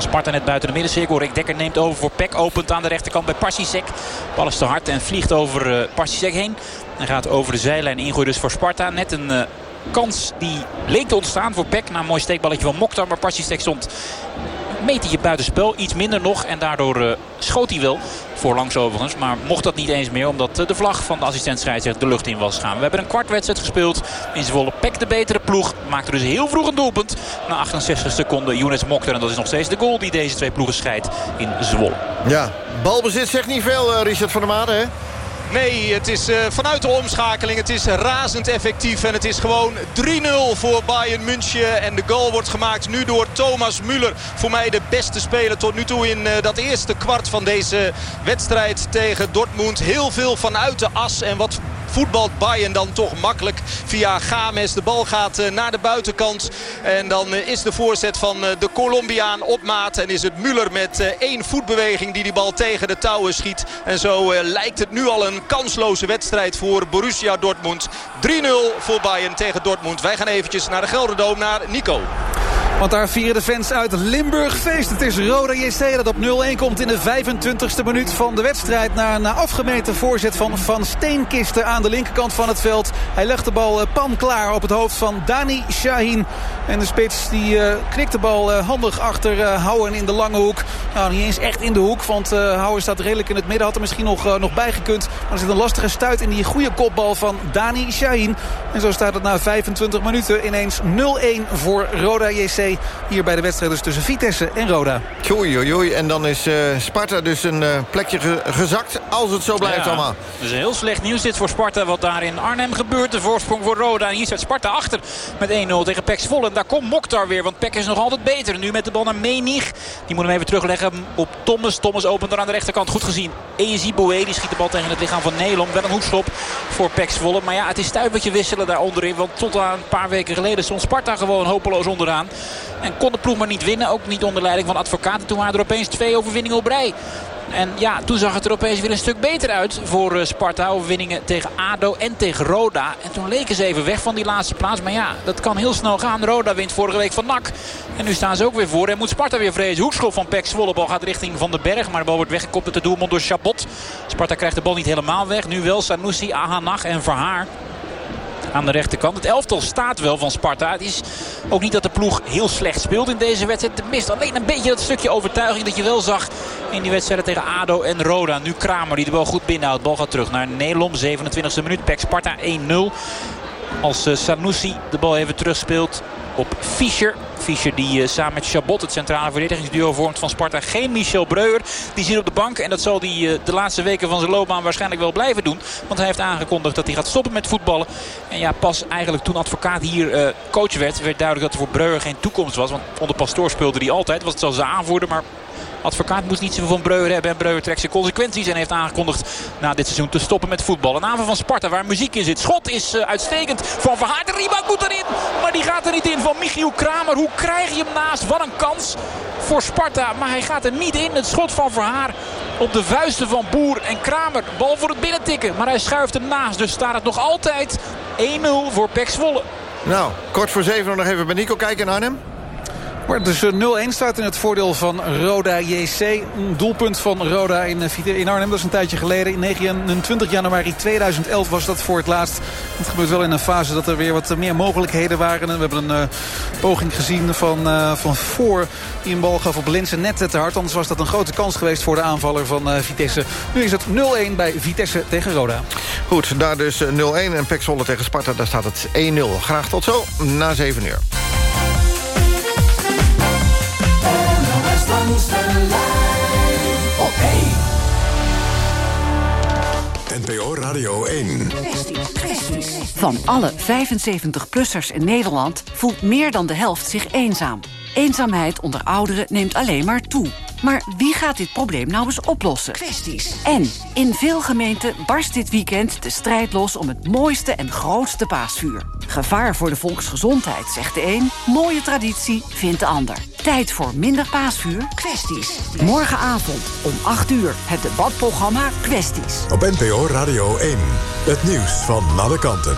van Sparta net buiten de middencirkel. Rick Dekker neemt over voor Peck. Opent aan de rechterkant bij Parsisek. Bal is te hard en vliegt over uh, heen. En gaat over de zijlijn ingooien dus voor Sparta. Net een uh, kans die leek te ontstaan voor Peck. Na een mooi steekballetje van Mokhtar. Maar Parsisek stond een metertje buitenspel. Iets minder nog. En daardoor uh, schoot hij wel. Voorlangs overigens. Maar mocht dat niet eens meer. Omdat de vlag van de assistent scheidsrechter de lucht in was gaan. We hebben een kwart wedstrijd gespeeld. In Zwolle Pek de betere ploeg. Maakte dus heel vroeg een doelpunt. Na 68 seconden Younes Mokhtar. En dat is nog steeds de goal die deze twee ploegen scheidt in Zwolle. Ja, balbezit zegt niet veel uh, Richard van der Made hè? Nee, het is uh, vanuit de omschakeling. Het is razend effectief. En het is gewoon 3-0 voor Bayern München. En de goal wordt gemaakt nu door Thomas Müller. Voor mij de beste speler tot nu toe in uh, dat eerste kwart van deze wedstrijd tegen Dortmund. Heel veel vanuit de as. En wat voetbalt Bayern dan toch makkelijk via Games. De bal gaat eh, naar de buitenkant. En dan eh, is de voorzet van eh, de Colombiaan op maat. En is het Müller met één voetbeweging die die bal tegen de touwen schiet. En zo lijkt het nu al een kansloze wedstrijd voor Borussia Dortmund. 3-0 voor Bayern tegen Dortmund. Wij gaan eventjes naar de Gelderdoom, naar Nico. Want daar vieren de fans uit Limburg feest. Het is Roda JC dat op 0-1 komt in de 25e minuut van de wedstrijd. Na een afgemeten voorzet van Van Steenkisten aan de linkerkant van het veld. Hij legt de bal eh, pan klaar op het hoofd van Dani Shahin. En de spits die uh, knikt de bal uh, handig achter Houwen in de lange hoek. Nou, niet eens echt in de hoek, want Houwen staat redelijk in het midden. Had er misschien nog, nog bijgekund. Maar er zit een lastige stuit in die goede kopbal van Dani Shahin. En zo staat het na 25 minuten ineens 0-1 voor Roda JC hier bij de wedstrijd dus tussen Vitesse en Roda. Oei, oei, oei. En dan is uh, Sparta dus een uh, plekje ge gezakt als het zo blijft ja, allemaal. Dus heel slecht nieuws dit voor Sparta wat daar in Arnhem gebeurt. De voorsprong voor Roda. En hier staat Sparta achter met 1-0 tegen Pek Zwolle. En daar komt Mokhtar weer, want Pek is nog altijd beter. Nu met de bal naar Menig. Die moet hem even terugleggen op Thomas. Thomas opent er aan de rechterkant. Goed gezien. Ezi Boué, die schiet de bal tegen het lichaam van Nelom. Wel een hoekschop voor Pek Zwolle. Maar ja, het is stuivertje wisselen daar onderin. Want tot aan een paar weken geleden stond Sparta gewoon hopeloos onderaan. En kon de ploeg maar niet winnen. Ook niet onder leiding van advocaten. Toen waren er opeens twee overwinningen op rij. En ja, toen zag het er opeens weer een stuk beter uit voor uh, Sparta. Overwinningen tegen ADO en tegen Roda. En toen leken ze even weg van die laatste plaats. Maar ja, dat kan heel snel gaan. Roda wint vorige week van NAC. En nu staan ze ook weer voor. En moet Sparta weer vrezen. Hoekschop van Pek Zwolle. Bal gaat richting Van den Berg. Maar de bal wordt weggekopt uit de doelman door Chabot. Sparta krijgt de bal niet helemaal weg. Nu wel Sanusi, Ahanach en Verhaar aan de rechterkant. Het elftal staat wel van Sparta. Het is ook niet dat de ploeg heel slecht speelt in deze wedstrijd. Het mist alleen een beetje dat stukje overtuiging dat je wel zag in die wedstrijden tegen ADO en Roda. Nu Kramer die de bal goed binnenhoudt. Bal gaat terug naar Nelom. 27e minuut. Pek Sparta 1-0. Als uh, Sanusi de bal even terugspeelt op Fischer. Fischer die uh, samen met Chabot het centrale verdedigingsduo vormt van Sparta. Geen Michel Breuer. Die zit op de bank. En dat zal hij uh, de laatste weken van zijn loopbaan waarschijnlijk wel blijven doen. Want hij heeft aangekondigd dat hij gaat stoppen met voetballen. En ja, pas eigenlijk toen advocaat hier coach werd, werd duidelijk dat er voor Breuer geen toekomst was. Want onder Pastoor speelde hij altijd. Was het zelfs zijn aanvoerder. Maar advocaat moest niet zoveel van Breuer hebben. En Breuer trekt zijn consequenties en heeft aangekondigd na dit seizoen te stoppen met voetbal. Een aanval van Sparta waar muziek in zit. Schot is uh, uitstekend van Verhaar. De moet erin, maar die gaat er niet in van Michiel Kramer. Hoe krijg je hem naast? Wat een kans voor Sparta. Maar hij gaat er niet in. Het schot van Verhaar op de vuisten van Boer en Kramer. Bal voor het binnentikken, maar hij schuift ernaast. Dus staat het nog altijd 1-0 voor Pek Zwolle. Nou, kort voor zeven nog even bij Nico kijken in Arnhem. Maar dus 0-1 staat in het voordeel van Roda JC. Een doelpunt van Roda in, in Arnhem, dat is een tijdje geleden. In 29 januari 2011 was dat voor het laatst. Het gebeurt wel in een fase dat er weer wat meer mogelijkheden waren. En we hebben een poging gezien van, van voor die een bal gaf op Linsen net te hard. Anders was dat een grote kans geweest voor de aanvaller van Vitesse. Nu is het 0-1 bij Vitesse tegen Roda. Goed, daar dus 0-1 en Pek Zwolle tegen Sparta, daar staat het 1-0. Graag tot zo, na 7 uur. Op 1. NPO Radio 1. Van alle 75-plussers in Nederland voelt meer dan de helft zich eenzaam. Eenzaamheid onder ouderen neemt alleen maar toe. Maar wie gaat dit probleem nou eens oplossen? Kwesties. En in veel gemeenten barst dit weekend de strijd los... om het mooiste en grootste paasvuur. Gevaar voor de volksgezondheid, zegt de een. Mooie traditie, vindt de ander. Tijd voor minder paasvuur? Kwesties. Morgenavond om 8 uur het debatprogramma Kwesties. Op NPO Radio 1. Het nieuws van alle kanten.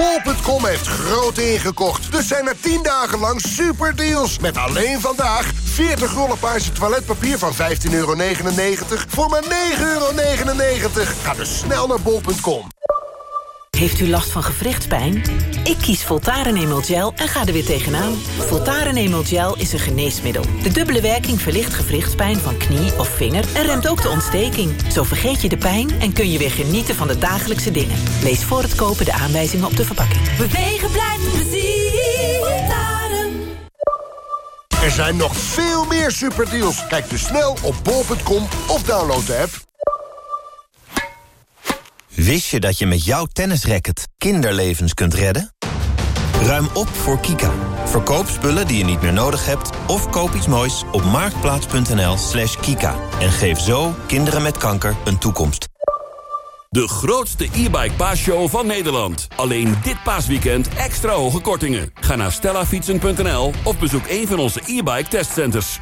Bol.com heeft groot ingekocht. Dus zijn er 10 dagen lang superdeals. Met alleen vandaag 40 rollen paarse toiletpapier van 15,99 euro voor maar 9,99 euro. Ga dus snel naar bol.com. Heeft u last van gewrichtspijn? Ik kies Voltaren Emel Gel en ga er weer tegenaan. Voltaren Emel Gel is een geneesmiddel. De dubbele werking verlicht gewrichtspijn van knie of vinger... en remt ook de ontsteking. Zo vergeet je de pijn en kun je weer genieten van de dagelijkse dingen. Lees voor het kopen de aanwijzingen op de verpakking. Bewegen blijft plezier. Voltaren. Er zijn nog veel meer superdeals. Kijk dus snel op bol.com of download de app. Wist je dat je met jouw tennisracket kinderlevens kunt redden? Ruim op voor Kika. Verkoop spullen die je niet meer nodig hebt... of koop iets moois op marktplaats.nl slash kika. En geef zo kinderen met kanker een toekomst. De grootste e-bike paasshow van Nederland. Alleen dit paasweekend extra hoge kortingen. Ga naar stellafietsen.nl of bezoek een van onze e-bike testcenters.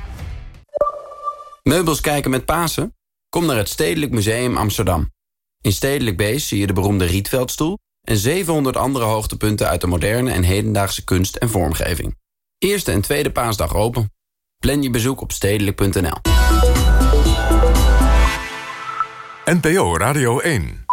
Meubels kijken met Pasen? Kom naar het Stedelijk Museum Amsterdam. In Stedelijk Beest zie je de beroemde Rietveldstoel... en 700 andere hoogtepunten uit de moderne en hedendaagse kunst en vormgeving. Eerste en tweede paasdag open. Plan je bezoek op stedelijk.nl. NPO Radio 1